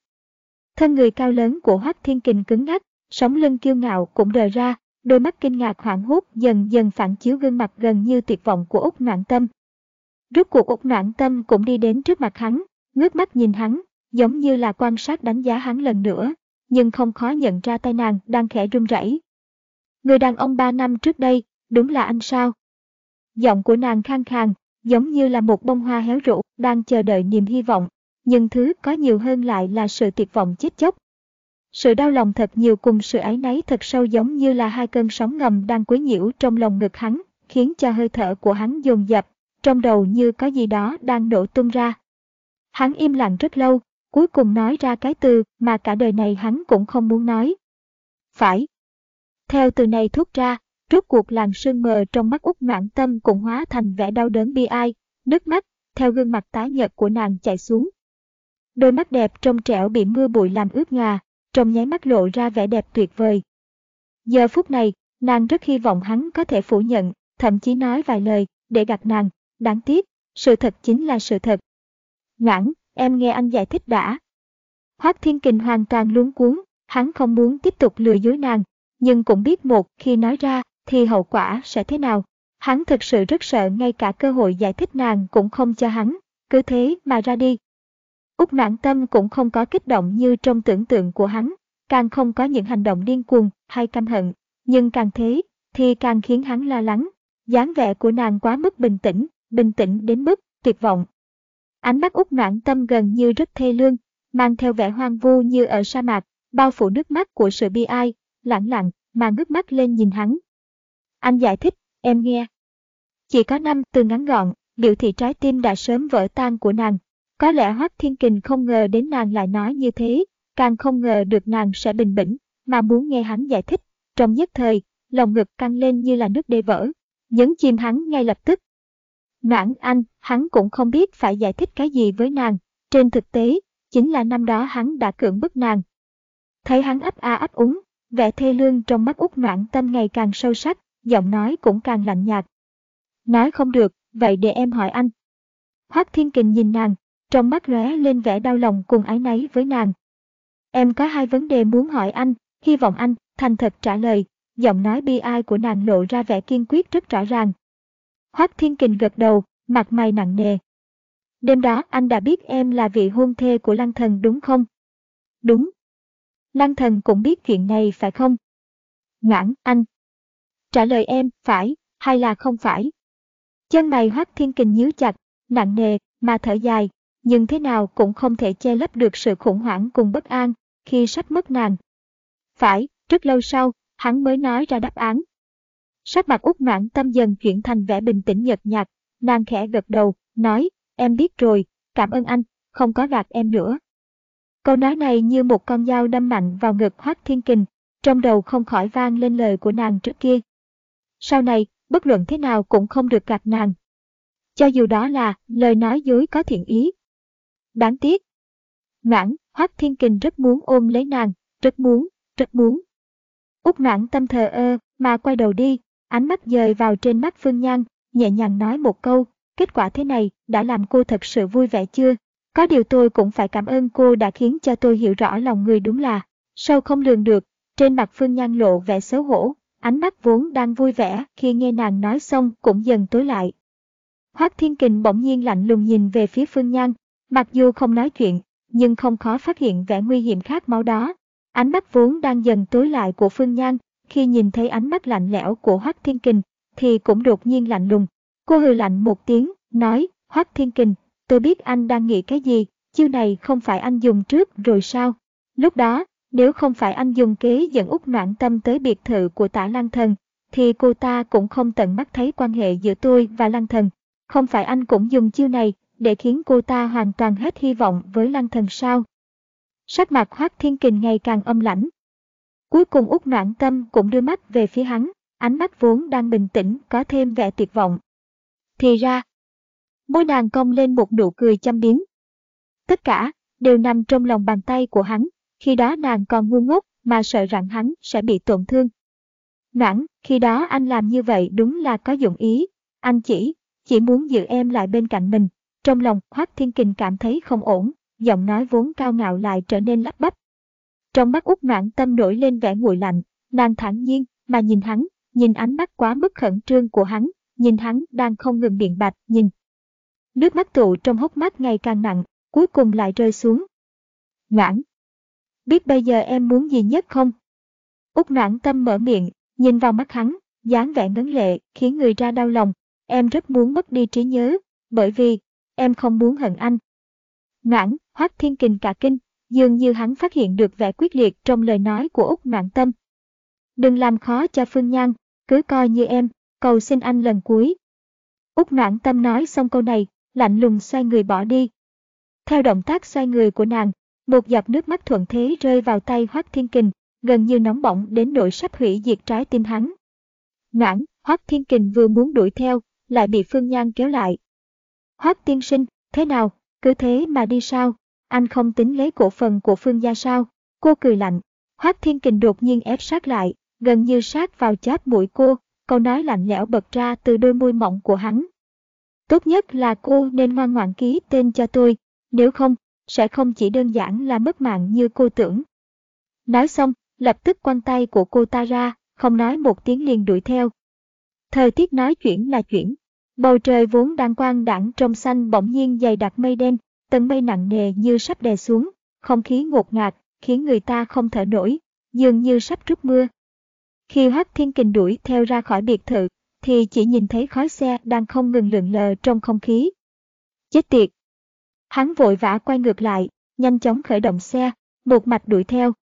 Thân người cao lớn của Hoắc Thiên Kình cứng ngắc, sống lưng kiêu ngạo cũng đờ ra, đôi mắt kinh ngạc hoảng hốt dần dần phản chiếu gương mặt gần như tuyệt vọng của Úc Noãn Tâm. Rốt cuộc Úc Noãn Tâm cũng đi đến trước mặt hắn, ngước mắt nhìn hắn, giống như là quan sát đánh giá hắn lần nữa, nhưng không khó nhận ra tay nàng đang khẽ run rẩy. Người đàn ông ba năm trước đây, đúng là anh sao? Giọng của nàng khang khàn, giống như là một bông hoa héo rũ đang chờ đợi niềm hy vọng, nhưng thứ có nhiều hơn lại là sự tuyệt vọng chết chóc. Sự đau lòng thật nhiều cùng sự ái náy thật sâu giống như là hai cơn sóng ngầm đang quấy nhiễu trong lòng ngực hắn, khiến cho hơi thở của hắn dồn dập, trong đầu như có gì đó đang nổ tung ra. Hắn im lặng rất lâu, cuối cùng nói ra cái từ mà cả đời này hắn cũng không muốn nói. Phải. Theo từ này thốt ra, rốt cuộc làn sương mờ trong mắt út noãn tâm cũng hóa thành vẻ đau đớn bi ai, nước mắt, theo gương mặt tái nhợt của nàng chảy xuống. Đôi mắt đẹp trong trẻo bị mưa bụi làm ướt ngà, trong nháy mắt lộ ra vẻ đẹp tuyệt vời. Giờ phút này, nàng rất hy vọng hắn có thể phủ nhận, thậm chí nói vài lời, để gạt nàng, đáng tiếc, sự thật chính là sự thật. Ngãn, em nghe anh giải thích đã. Hoác Thiên Kình hoàn toàn luống cuốn, hắn không muốn tiếp tục lừa dối nàng, nhưng cũng biết một khi nói ra thì hậu quả sẽ thế nào. Hắn thực sự rất sợ ngay cả cơ hội giải thích nàng cũng không cho hắn, cứ thế mà ra đi. Úc noãn tâm cũng không có kích động như trong tưởng tượng của hắn, càng không có những hành động điên cuồng hay căm hận, nhưng càng thế thì càng khiến hắn lo lắng. dáng vẻ của nàng quá mức bình tĩnh, bình tĩnh đến mức tuyệt vọng. Ánh mắt út noạn tâm gần như rất thê lương, mang theo vẻ hoang vu như ở sa mạc, bao phủ nước mắt của sự bi ai, lặng lặng mà ngước mắt lên nhìn hắn. Anh giải thích, em nghe. Chỉ có năm từ ngắn gọn, biểu thị trái tim đã sớm vỡ tan của nàng. Có lẽ Hoắc Thiên Kình không ngờ đến nàng lại nói như thế, càng không ngờ được nàng sẽ bình bĩnh, mà muốn nghe hắn giải thích. Trong nhất thời, lòng ngực căng lên như là nước đê vỡ, nhấn chìm hắn ngay lập tức. Noãn anh, hắn cũng không biết phải giải thích cái gì với nàng. Trên thực tế, chính là năm đó hắn đã cưỡng bức nàng. Thấy hắn ấp a ấp úng, vẻ thê lương trong mắt út noãn tâm ngày càng sâu sắc, giọng nói cũng càng lạnh nhạt. Nói không được, vậy để em hỏi anh. Hoác Thiên Kình nhìn nàng, trong mắt lóe lên vẻ đau lòng cùng ái náy với nàng. Em có hai vấn đề muốn hỏi anh, hy vọng anh thành thật trả lời. Giọng nói bi ai của nàng lộ ra vẻ kiên quyết rất rõ ràng. Hoác Thiên Kình gật đầu, mặt mày nặng nề. Đêm đó anh đã biết em là vị hôn thê của Lăng Thần đúng không? Đúng. Lăng Thần cũng biết chuyện này phải không? Ngãn, anh. Trả lời em, phải, hay là không phải? Chân mày Hoác Thiên Kình nhíu chặt, nặng nề, mà thở dài, nhưng thế nào cũng không thể che lấp được sự khủng hoảng cùng bất an khi sắp mất nàng. Phải, rất lâu sau, hắn mới nói ra đáp án. Sắc mặt út noãn tâm dần chuyển thành vẻ bình tĩnh nhợt nhạt, nàng khẽ gật đầu, nói, em biết rồi, cảm ơn anh, không có gạt em nữa. Câu nói này như một con dao đâm mạnh vào ngực Hoác Thiên Kình, trong đầu không khỏi vang lên lời của nàng trước kia. Sau này, bất luận thế nào cũng không được gạt nàng. Cho dù đó là lời nói dối có thiện ý. Đáng tiếc. Noãn, Hoác Thiên Kình rất muốn ôm lấy nàng, rất muốn, rất muốn. Út noãn tâm thờ ơ, mà quay đầu đi, ánh mắt dời vào trên mắt Phương Nhan, nhẹ nhàng nói một câu, kết quả thế này đã làm cô thật sự vui vẻ chưa? Có điều tôi cũng phải cảm ơn cô đã khiến cho tôi hiểu rõ lòng người đúng là, sâu không lường được, trên mặt Phương Nhan lộ vẻ xấu hổ, ánh mắt vốn đang vui vẻ khi nghe nàng nói xong cũng dần tối lại. Hoác Thiên Kình bỗng nhiên lạnh lùng nhìn về phía Phương Nhan, mặc dù không nói chuyện, nhưng không khó phát hiện vẻ nguy hiểm khác máu đó. Ánh mắt vốn đang dần tối lại của Phương Nhan, khi nhìn thấy ánh mắt lạnh lẽo của Hoắc Thiên Kình, thì cũng đột nhiên lạnh lùng. Cô hừ lạnh một tiếng, nói, Hoắc Thiên Kình, tôi biết anh đang nghĩ cái gì, chiêu này không phải anh dùng trước rồi sao? Lúc đó, nếu không phải anh dùng kế dẫn út noạn tâm tới biệt thự của tả Lan Thần, thì cô ta cũng không tận mắt thấy quan hệ giữa tôi và Lan Thần. Không phải anh cũng dùng chiêu này để khiến cô ta hoàn toàn hết hy vọng với Lan Thần sao? Sắc mặt Hoác Thiên Kình ngày càng âm lãnh. Cuối cùng Úc Noãn tâm cũng đưa mắt về phía hắn, ánh mắt vốn đang bình tĩnh có thêm vẻ tuyệt vọng. Thì ra, môi nàng cong lên một nụ cười chăm biếm. Tất cả đều nằm trong lòng bàn tay của hắn, khi đó nàng còn ngu ngốc mà sợ rằng hắn sẽ bị tổn thương. Noãn, khi đó anh làm như vậy đúng là có dụng ý, anh chỉ, chỉ muốn giữ em lại bên cạnh mình. Trong lòng Hoác Thiên Kình cảm thấy không ổn, giọng nói vốn cao ngạo lại trở nên lắp bắp. Trong mắt út noạn tâm nổi lên vẻ nguội lạnh, nàng thản nhiên mà nhìn hắn, nhìn ánh mắt quá mức khẩn trương của hắn, nhìn hắn đang không ngừng biện bạch, nhìn. Nước mắt tụ trong hốc mắt ngày càng nặng, cuối cùng lại rơi xuống. Noãn. Biết bây giờ em muốn gì nhất không? Út noãn tâm mở miệng, nhìn vào mắt hắn, dáng vẻ ngấn lệ khiến người ra đau lòng. Em rất muốn mất đi trí nhớ, bởi vì em không muốn hận anh. Noãn, Hoác Thiên Kình cả kinh, dường như hắn phát hiện được vẻ quyết liệt trong lời nói của Úc Noãn Tâm. Đừng làm khó cho Phương Nhan, cứ coi như em, cầu xin anh lần cuối. Úc Noãn Tâm nói xong câu này, lạnh lùng xoay người bỏ đi. Theo động tác xoay người của nàng, một giọt nước mắt thuận thế rơi vào tay Hoác Thiên Kình, gần như nóng bỏng đến nỗi sắp hủy diệt trái tim hắn. Noãn, Hoác Thiên Kình vừa muốn đuổi theo, lại bị Phương Nhan kéo lại. Hoác tiên sinh, thế nào, cứ thế mà đi sao, anh không tính lấy cổ phần của Phương gia sao? Cô cười lạnh. Hoác Thiên Kình đột nhiên ép sát lại, gần như sát vào chóp mũi cô, câu nói lạnh lẽo bật ra từ đôi môi mỏng của hắn. Tốt nhất là cô nên ngoan ngoãn ký tên cho tôi, nếu không, sẽ không chỉ đơn giản là mất mạng như cô tưởng. Nói xong, lập tức quăng tay của cô ta ra, không nói một tiếng liền đuổi theo. Thời tiết nói chuyển là chuyển. Bầu trời vốn đang quang đẳng trong xanh bỗng nhiên dày đặc mây đen, tầng mây nặng nề như sắp đè xuống, không khí ngột ngạt, khiến người ta không thở nổi, dường như sắp trút mưa. Khi Hắc Thiên Kình đuổi theo ra khỏi biệt thự, thì chỉ nhìn thấy khói xe đang không ngừng lượn lờ trong không khí. Chết tiệt! Hắn vội vã quay ngược lại, nhanh chóng khởi động xe, một mạch đuổi theo.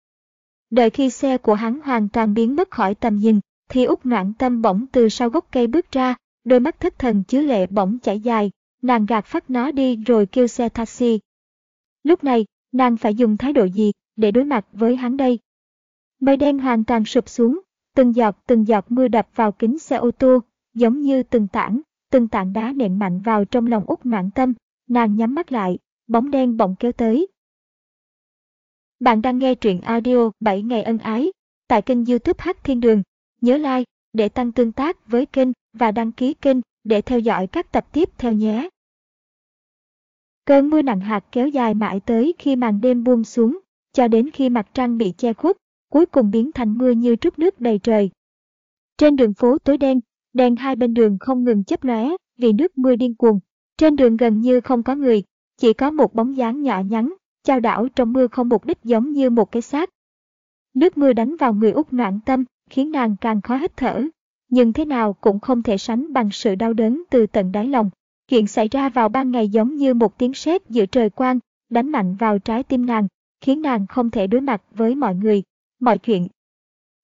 Đợi khi xe của hắn hoàn toàn biến mất khỏi tầm nhìn, thì út noạn tâm bỗng từ sau gốc cây bước ra, đôi mắt thất thần chứa lệ bỗng chảy dài, nàng gạt phát nó đi rồi kêu xe taxi. Lúc này, nàng phải dùng thái độ gì để đối mặt với hắn đây? Mây đen hoàn toàn sụp xuống, từng giọt từng giọt mưa đập vào kính xe ô tô, giống như từng tảng, từng tảng đá nện mạnh vào trong lòng út mãn tâm, nàng nhắm mắt lại, bóng đen bỗng kéo tới. Bạn đang nghe truyện audio 7 ngày ân ái tại kênh youtube Hát Thiên Đường. Nhớ like để tăng tương tác với kênh và đăng ký kênh để theo dõi các tập tiếp theo nhé. Cơn mưa nặng hạt kéo dài mãi tới khi màn đêm buông xuống, cho đến khi mặt trăng bị che khuất, cuối cùng biến thành mưa như trút nước đầy trời. Trên đường phố tối đen, đèn hai bên đường không ngừng chớp lóe vì nước mưa điên cuồng. Trên đường gần như không có người, chỉ có một bóng dáng nhỏ nhắn, chao đảo trong mưa không mục đích giống như một cái xác. Nước mưa đánh vào người út noạn tâm, khiến nàng càng khó hít thở, nhưng thế nào cũng không thể sánh bằng sự đau đớn từ tận đáy lòng. Chuyện xảy ra vào ban ngày giống như một tiếng sét giữa trời quang, đánh mạnh vào trái tim nàng, khiến nàng không thể đối mặt với mọi người, mọi chuyện.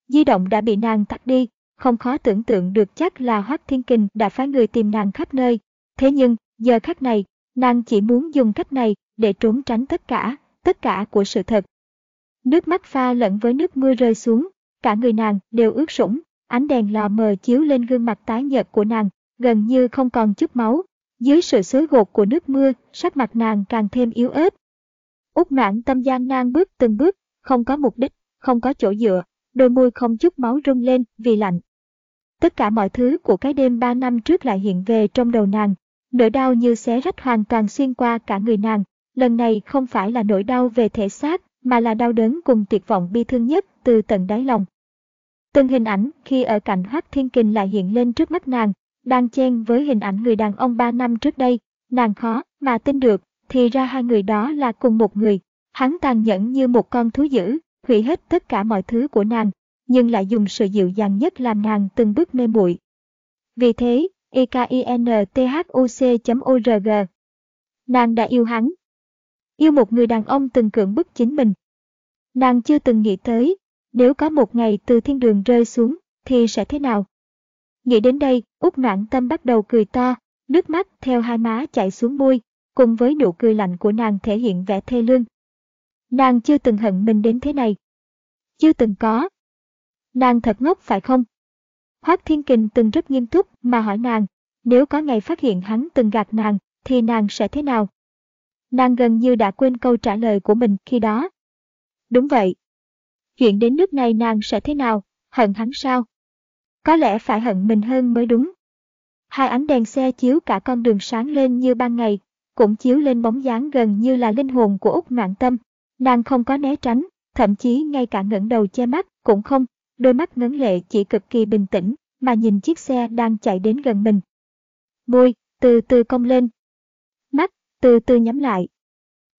Di động đã bị nàng tắt đi, không khó tưởng tượng được chắc là Hoắc Thiên Kình đã phái người tìm nàng khắp nơi. Thế nhưng, giờ khắc này, nàng chỉ muốn dùng cách này để trốn tránh tất cả, tất cả của sự thật. Nước mắt pha lẫn với nước mưa rơi xuống, cả người nàng đều ướt sũng, ánh đèn lò mờ chiếu lên gương mặt tái nhợt của nàng, gần như không còn chút máu. Dưới sự xối gột của nước mưa, sắc mặt nàng càng thêm yếu ớt. Út mãn tâm gian nan bước từng bước, không có mục đích, không có chỗ dựa, đôi môi không chút máu rung lên vì lạnh. Tất cả mọi thứ của cái đêm ba năm trước lại hiện về trong đầu nàng, nỗi đau như xé rách hoàn toàn xuyên qua cả người nàng, lần này không phải là nỗi đau về thể xác, mà là đau đớn cùng tuyệt vọng bi thương nhất từ tận đáy lòng. Từng hình ảnh khi ở cạnh Hoác Thiên Kình lại hiện lên trước mắt nàng, đang chen với hình ảnh người đàn ông ba năm trước đây, nàng khó mà tin được, thì ra hai người đó là cùng một người. Hắn tàn nhẫn như một con thú dữ, hủy hết tất cả mọi thứ của nàng, nhưng lại dùng sự dịu dàng nhất làm nàng từng bước mê muội. Vì thế, ikinthuc.org Nàng đã yêu hắn. Yêu một người đàn ông từng cưỡng bức chính mình. Nàng chưa từng nghĩ tới, nếu có một ngày từ thiên đường rơi xuống, thì sẽ thế nào? Nghĩ đến đây, út noạn tâm bắt đầu cười to, nước mắt theo hai má chảy xuống môi, cùng với nụ cười lạnh của nàng thể hiện vẻ thê lương. Nàng chưa từng hận mình đến thế này. Chưa từng có. Nàng thật ngốc phải không? Hoác Thiên Kình từng rất nghiêm túc mà hỏi nàng, nếu có ngày phát hiện hắn từng gạt nàng, thì nàng sẽ thế nào? Nàng gần như đã quên câu trả lời của mình khi đó. Đúng vậy. Chuyện đến nước này nàng sẽ thế nào? Hận hắn sao? Có lẽ phải hận mình hơn mới đúng. Hai ánh đèn xe chiếu cả con đường sáng lên như ban ngày, cũng chiếu lên bóng dáng gần như là linh hồn của Úc Noạn Tâm. Nàng không có né tránh, thậm chí ngay cả ngẩng đầu che mắt cũng không, đôi mắt ngấn lệ chỉ cực kỳ bình tĩnh mà nhìn chiếc xe đang chạy đến gần mình. Môi, từ từ cong lên. Mắt, từ từ nhắm lại.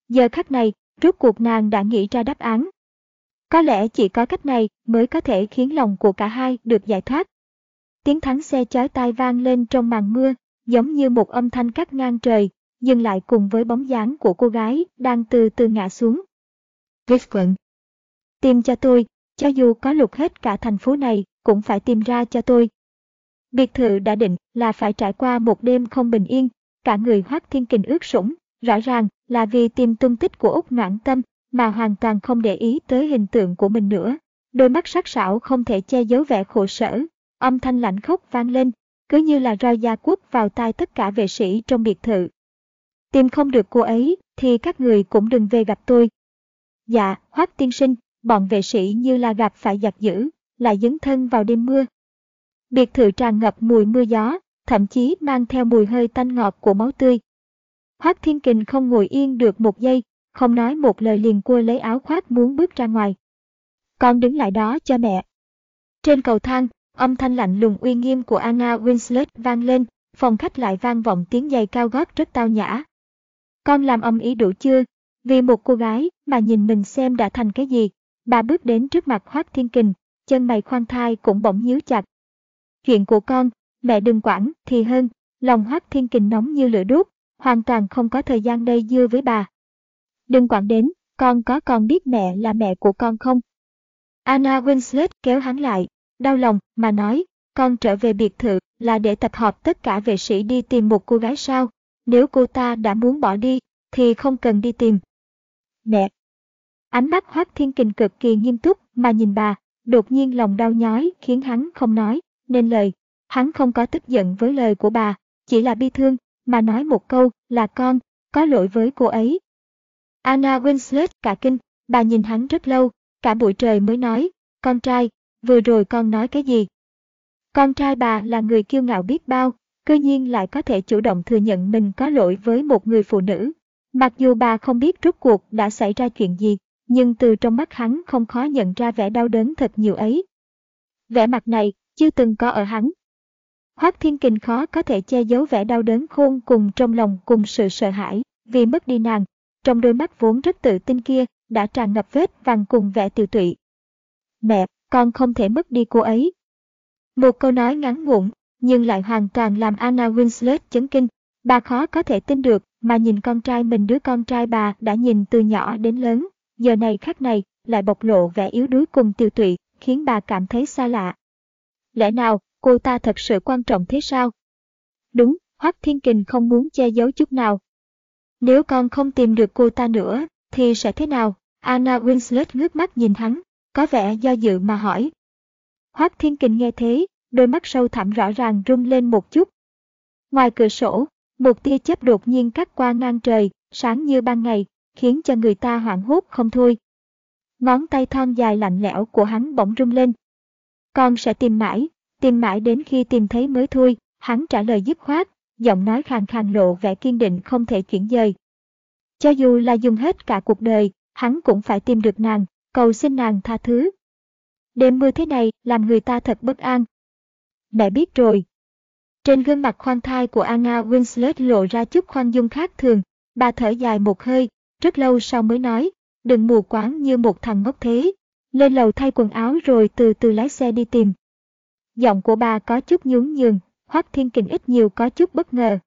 Giờ khắc này, rốt cuộc nàng đã nghĩ ra đáp án. Có lẽ chỉ có cách này mới có thể khiến lòng của cả hai được giải thoát. Tiếng thắng xe chói tai vang lên trong màn mưa, giống như một âm thanh cắt ngang trời, dừng lại cùng với bóng dáng của cô gái đang từ từ ngã xuống. Gisquận. Tìm cho tôi, cho dù có lục hết cả thành phố này, cũng phải tìm ra cho tôi. Biệt thự đã định là phải trải qua một đêm không bình yên, cả người Hoác Thiên Kình ướt sũng, rõ ràng là vì tìm tung tích của Úc Noãn Tâm mà hoàn toàn không để ý tới hình tượng của mình nữa. Đôi mắt sắc sảo không thể che giấu vẻ khổ sở, âm thanh lạnh khốc vang lên, cứ như là roi da quất vào tai tất cả vệ sĩ trong biệt thự. Tìm không được cô ấy, thì các người cũng đừng về gặp tôi. Dạ, Hoác tiên sinh, bọn vệ sĩ như là gặp phải giặc dữ, lại dấn thân vào đêm mưa. Biệt thự tràn ngập mùi mưa gió, thậm chí mang theo mùi hơi tanh ngọt của máu tươi. Hoác Thiên Kình không ngồi yên được một giây, không nói một lời liền cua lấy áo khoác muốn bước ra ngoài. Con đứng lại đó cho mẹ. Trên cầu thang, âm thanh lạnh lùng uy nghiêm của Anna Winslet vang lên, phòng khách lại vang vọng tiếng giày cao gót rất tao nhã. Con làm âm ý đủ chưa? Vì một cô gái mà nhìn mình xem đã thành cái gì? Bà bước đến trước mặt Hoác Thiên Kình, chân mày khoan thai cũng bỗng nhíu chặt. Chuyện của con, mẹ đừng quản thì hơn, lòng Hoác Thiên Kình nóng như lửa đốt, hoàn toàn không có thời gian đây dưa với bà. Đừng quản đến, con có con biết mẹ là mẹ của con không? Anna Winslet kéo hắn lại, đau lòng mà nói, con trở về biệt thự là để tập hợp tất cả vệ sĩ đi tìm một cô gái sao? Nếu cô ta đã muốn bỏ đi, thì không cần đi tìm. Mẹ! Ánh mắt Hoác Thiên Kình cực kỳ nghiêm túc mà nhìn bà, đột nhiên lòng đau nhói khiến hắn không nói, nên lời. Hắn không có tức giận với lời của bà, chỉ là bi thương, mà nói một câu là con, có lỗi với cô ấy. Anna Winslet cả kinh, bà nhìn hắn rất lâu, cả buổi trời mới nói, con trai, vừa rồi con nói cái gì? Con trai bà là người kiêu ngạo biết bao, cơ nhiên lại có thể chủ động thừa nhận mình có lỗi với một người phụ nữ. Mặc dù bà không biết rốt cuộc đã xảy ra chuyện gì, nhưng từ trong mắt hắn không khó nhận ra vẻ đau đớn thật nhiều ấy. Vẻ mặt này chưa từng có ở hắn. Hoác Thiên Kình khó có thể che giấu vẻ đau đớn khôn cùng trong lòng cùng sự sợ hãi vì mất đi nàng. Trong đôi mắt vốn rất tự tin kia đã tràn ngập vết vàng cùng vẻ tiêu tụy. Mẹ, con không thể mất đi cô ấy. Một câu nói ngắn ngủn, nhưng lại hoàn toàn làm Anna Winslet chấn kinh. Bà khó có thể tin được mà nhìn con trai mình đứa con trai bà đã nhìn từ nhỏ đến lớn, giờ này khác này lại bộc lộ vẻ yếu đuối cùng tiêu tụy, khiến bà cảm thấy xa lạ. Lẽ nào cô ta thật sự quan trọng thế sao? Đúng, Hoắc Thiên Kình không muốn che giấu chút nào. Nếu con không tìm được cô ta nữa, thì sẽ thế nào? Anna Winslet ngước mắt nhìn hắn, có vẻ do dự mà hỏi. Hoắc Thiên Kình nghe thế, đôi mắt sâu thẳm rõ ràng rung lên một chút. Ngoài cửa sổ, một tia chớp đột nhiên cắt qua ngang trời, sáng như ban ngày, khiến cho người ta hoảng hốt không thôi. Ngón tay thon dài lạnh lẽo của hắn bỗng rung lên. Con sẽ tìm mãi, tìm mãi đến khi tìm thấy mới thôi, hắn trả lời dứt khoát, giọng nói khàn khàn lộ vẻ kiên định không thể chuyển dời. Cho dù là dùng hết cả cuộc đời, hắn cũng phải tìm được nàng, cầu xin nàng tha thứ. Đêm mưa thế này làm người ta thật bất an. Mẹ biết rồi. Trên gương mặt khoan thai của Anna Winslet lộ ra chút khoan dung khác thường, bà thở dài một hơi, rất lâu sau mới nói, đừng mù quáng như một thằng ngốc thế. Lên lầu thay quần áo rồi từ từ lái xe đi tìm. Giọng của bà có chút nhún nhường, Hoắc Thiên Kình ít nhiều có chút bất ngờ.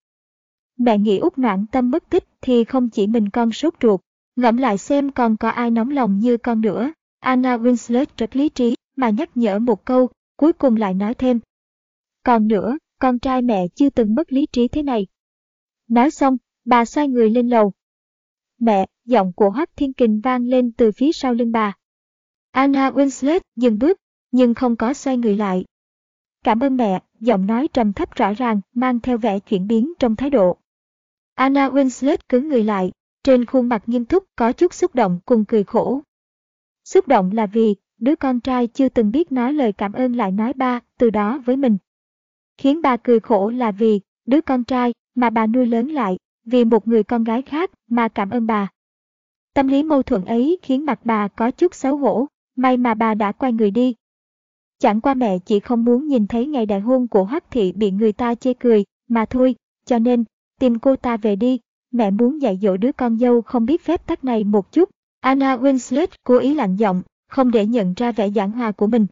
Mẹ nghĩ út noãn tâm mất tích thì không chỉ mình con sốt ruột, ngẫm lại xem còn có ai nóng lòng như con nữa. Anna Winslet rất lý trí mà nhắc nhở một câu, cuối cùng lại nói thêm. Còn nữa, con trai mẹ chưa từng mất lý trí thế này. Nói xong, bà xoay người lên lầu. Mẹ, giọng của Hoắc Thiên Kình vang lên từ phía sau lưng bà. Anna Winslet dừng bước, nhưng không có xoay người lại. Cảm ơn mẹ, giọng nói trầm thấp rõ ràng, mang theo vẻ chuyển biến trong thái độ. Anna Winslet cứng người lại, trên khuôn mặt nghiêm túc có chút xúc động cùng cười khổ. Xúc động là vì, đứa con trai chưa từng biết nói lời cảm ơn lại nói ba từ đó với mình. Khiến bà cười khổ là vì, đứa con trai mà bà nuôi lớn lại, vì một người con gái khác mà cảm ơn bà. Tâm lý mâu thuẫn ấy khiến mặt bà có chút xấu hổ, may mà bà đã quay người đi. Chẳng qua mẹ chỉ không muốn nhìn thấy ngày đại hôn của Hoắc Thị bị người ta chê cười, mà thôi, cho nên, tìm cô ta về đi, mẹ muốn dạy dỗ đứa con dâu không biết phép tắc này một chút. Anna Winslet cố ý lạnh giọng, không để nhận ra vẻ giảng hòa của mình.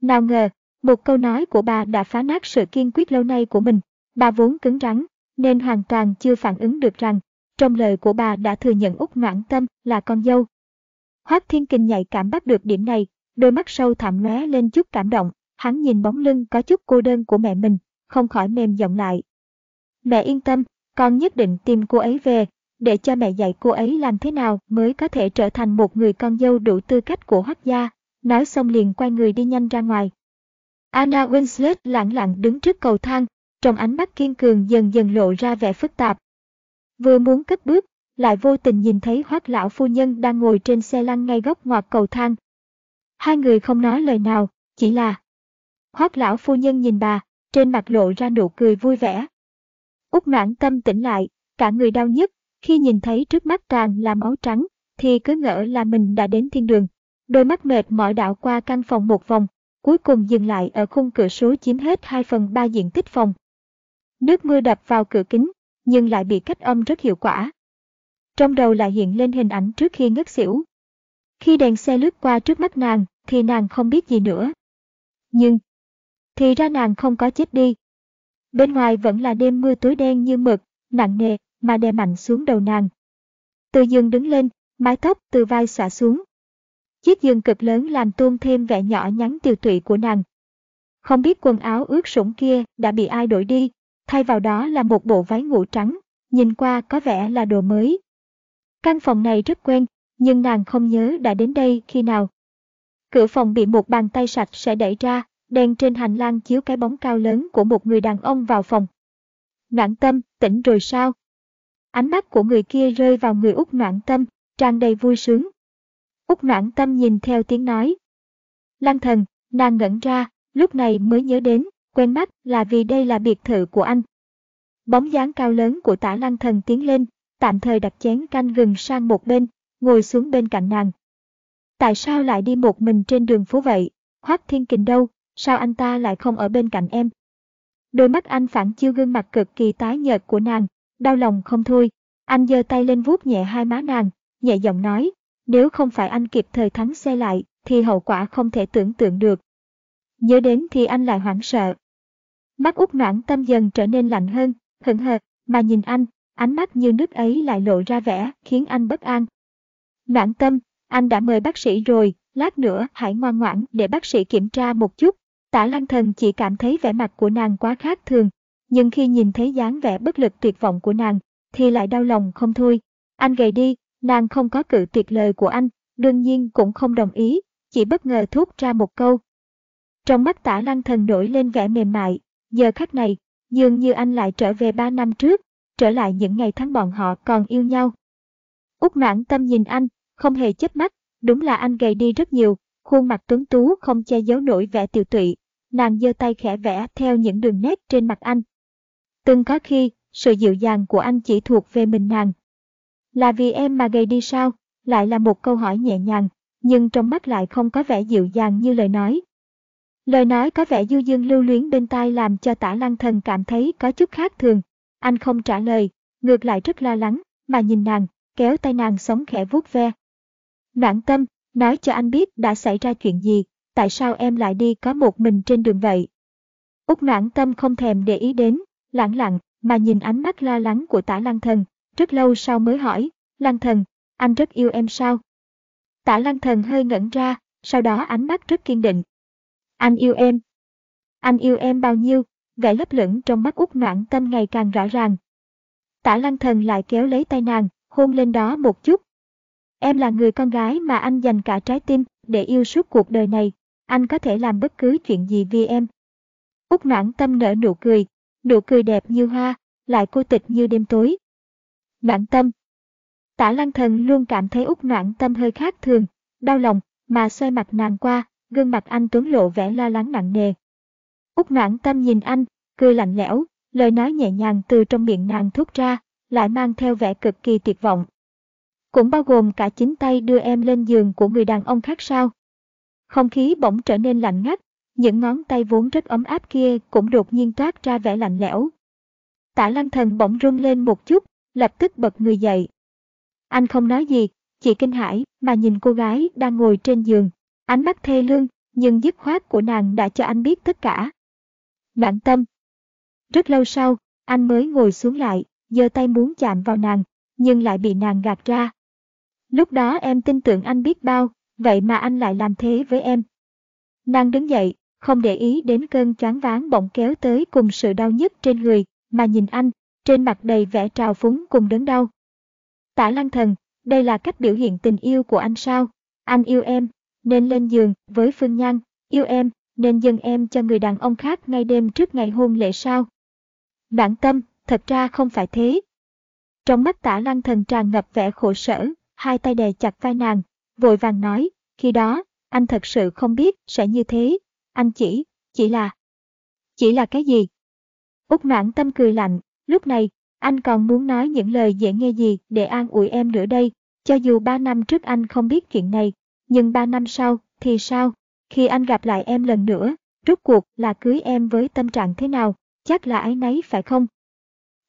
Nào ngờ, Một câu nói của bà đã phá nát sự kiên quyết lâu nay của mình. Bà vốn cứng rắn, nên hoàn toàn chưa phản ứng được rằng, trong lời của bà đã thừa nhận Úc Noãn Tâm là con dâu. Hoác Thiên Kình nhạy cảm bắt được điểm này, đôi mắt sâu thẳm lóe lên chút cảm động, hắn nhìn bóng lưng có chút cô đơn của mẹ mình, không khỏi mềm giọng lại. Mẹ yên tâm, con nhất định tìm cô ấy về, để cho mẹ dạy cô ấy làm thế nào mới có thể trở thành một người con dâu đủ tư cách của Hoắc gia. Nói xong liền quay người đi nhanh ra ngoài. Anna Winslet lặng lặng đứng trước cầu thang, trong ánh mắt kiên cường dần dần lộ ra vẻ phức tạp. Vừa muốn cất bước, lại vô tình nhìn thấy Hoắc lão phu nhân đang ngồi trên xe lăn ngay góc ngoặt cầu thang. Hai người không nói lời nào, chỉ là hoác lão phu nhân nhìn bà, trên mặt lộ ra nụ cười vui vẻ. Úc noãn tâm tỉnh lại, cả người đau nhức, khi nhìn thấy trước mắt tràn là máu trắng, thì cứ ngỡ là mình đã đến thiên đường. Đôi mắt mệt mỏi đảo qua căn phòng một vòng, cuối cùng dừng lại ở khung cửa số chiếm hết 2 phần 3 diện tích phòng. Nước mưa đập vào cửa kính, nhưng lại bị cách âm rất hiệu quả. Trong đầu lại hiện lên hình ảnh trước khi ngất xỉu. Khi đèn xe lướt qua trước mắt nàng, thì nàng không biết gì nữa. Nhưng, thì ra nàng không có chết đi. Bên ngoài vẫn là đêm mưa tối đen như mực, nặng nề, mà đè mạnh xuống đầu nàng. Từ giường đứng lên, mái tóc từ vai xả xuống. Chiếc giường cực lớn làm tôn thêm vẻ nhỏ nhắn tiều tụy của nàng. Không biết quần áo ướt sũng kia đã bị ai đổi đi, thay vào đó là một bộ váy ngủ trắng, nhìn qua có vẻ là đồ mới. Căn phòng này rất quen, nhưng nàng không nhớ đã đến đây khi nào. Cửa phòng bị một bàn tay sạch sẽ đẩy ra, đèn trên hành lang chiếu cái bóng cao lớn của một người đàn ông vào phòng. Noãn tâm, tỉnh rồi sao? Ánh mắt của người kia rơi vào người út noãn tâm, tràn đầy vui sướng. út noãn tâm nhìn theo tiếng nói. Lăng thần, nàng ngẩn ra, lúc này mới nhớ đến, quen mắt là vì đây là biệt thự của anh. Bóng dáng cao lớn của tả lăng thần tiến lên, tạm thời đặt chén canh gừng sang một bên, ngồi xuống bên cạnh nàng. Tại sao lại đi một mình trên đường phố vậy? Hoác Thiên Kình đâu? Sao anh ta lại không ở bên cạnh em? Đôi mắt anh phản chiếu gương mặt cực kỳ tái nhợt của nàng, đau lòng không thôi. Anh giơ tay lên vuốt nhẹ hai má nàng, nhẹ giọng nói, nếu không phải anh kịp thời thắng xe lại, thì hậu quả không thể tưởng tượng được. Nhớ đến thì anh lại hoảng sợ. Mắt út noãn tâm dần trở nên lạnh hơn, hững hờ, mà nhìn anh, ánh mắt như nước ấy lại lộ ra vẻ, khiến anh bất an. Noãn tâm, anh đã mời bác sĩ rồi, lát nữa hãy ngoan ngoãn để bác sĩ kiểm tra một chút. Tả lăng thần chỉ cảm thấy vẻ mặt của nàng quá khác thường, nhưng khi nhìn thấy dáng vẻ bất lực tuyệt vọng của nàng, thì lại đau lòng không thôi. Anh gầy đi, nàng không có cự tuyệt lời của anh, đương nhiên cũng không đồng ý, chỉ bất ngờ thốt ra một câu. Trong mắt tả lăng thần nổi lên vẻ mềm mại, giờ khắc này, dường như anh lại trở về ba năm trước, trở lại những ngày tháng bọn họ còn yêu nhau. Úc mãn tâm nhìn anh, không hề chớp mắt, đúng là anh gầy đi rất nhiều, khuôn mặt tuấn tú không che giấu nổi vẻ tiều tụy. Nàng giơ tay khẽ vẽ theo những đường nét trên mặt anh, Từng có khi, sự dịu dàng của anh chỉ thuộc về mình nàng. Là vì em mà gầy đi sao? Lại là một câu hỏi nhẹ nhàng, nhưng trong mắt lại không có vẻ dịu dàng như lời nói. Lời nói có vẻ du dương lưu luyến bên tai làm cho tả lăng thần cảm thấy có chút khác thường. Anh không trả lời, ngược lại rất lo lắng, mà nhìn nàng, kéo tay nàng sống khẽ vuốt ve. Noãn tâm, nói cho anh biết đã xảy ra chuyện gì, tại sao em lại đi có một mình trên đường vậy. Úc noãn tâm không thèm để ý đến, lặng lặng mà nhìn ánh mắt lo lắng của tả lăng thần, rất lâu sau mới hỏi, lăng thần, anh rất yêu em sao? Tả lăng thần hơi ngẩn ra, sau đó ánh mắt rất kiên định. Anh yêu em. Anh yêu em bao nhiêu? Vẻ lấp lửng trong mắt út noãn tâm ngày càng rõ ràng. Tả lăng thần lại kéo lấy tay nàng, hôn lên đó một chút. Em là người con gái mà anh dành cả trái tim để yêu suốt cuộc đời này. Anh có thể làm bất cứ chuyện gì vì em. Úc noãn tâm nở nụ cười, nụ cười đẹp như hoa, lại cô tịch như đêm tối. Noãn tâm Tả lăng thần luôn cảm thấy Úc noãn tâm hơi khác thường, đau lòng, mà xoay mặt nàng qua, gương mặt anh tuấn lộ vẻ lo lắng nặng nề. Úc noãn tâm nhìn anh, cười lạnh lẽo, lời nói nhẹ nhàng từ trong miệng nàng thốt ra, lại mang theo vẻ cực kỳ tuyệt vọng. Cũng bao gồm cả chính tay đưa em lên giường của người đàn ông khác sao? Không khí bỗng trở nên lạnh ngắt, những ngón tay vốn rất ấm áp kia cũng đột nhiên toát ra vẻ lạnh lẽo. Tả lăng thần bỗng run lên một chút, lập tức bật người dậy. Anh không nói gì, chỉ kinh hãi mà nhìn cô gái đang ngồi trên giường, ánh mắt thê lương, nhưng dứt khoát của nàng đã cho anh biết tất cả. Loạn tâm. Rất lâu sau, anh mới ngồi xuống lại, giơ tay muốn chạm vào nàng, nhưng lại bị nàng gạt ra. Lúc đó em tin tưởng anh biết bao, vậy mà anh lại làm thế với em. Nàng đứng dậy, không để ý đến cơn choáng váng bỗng kéo tới cùng sự đau nhức trên người, mà nhìn anh, trên mặt đầy vẻ trào phúng cùng đớn đau. Tả lăng thần, đây là cách biểu hiện tình yêu của anh sao? Anh yêu em, nên lên giường với Phương Nhan, yêu em, nên dâng em cho người đàn ông khác ngay đêm trước ngày hôn lễ sao? Bản tâm, thật ra không phải thế. Trong mắt tả lăng thần tràn ngập vẻ khổ sở, hai tay đè chặt vai nàng, vội vàng nói, khi đó, anh thật sự không biết sẽ như thế, anh chỉ, chỉ là... Chỉ là cái gì? Úc noãn tâm cười lạnh, lúc này, anh còn muốn nói những lời dễ nghe gì để an ủi em nữa đây, cho dù ba năm trước anh không biết chuyện này, nhưng ba năm sau, thì sao? Khi anh gặp lại em lần nữa, rốt cuộc là cưới em với tâm trạng thế nào, chắc là ái nấy phải không?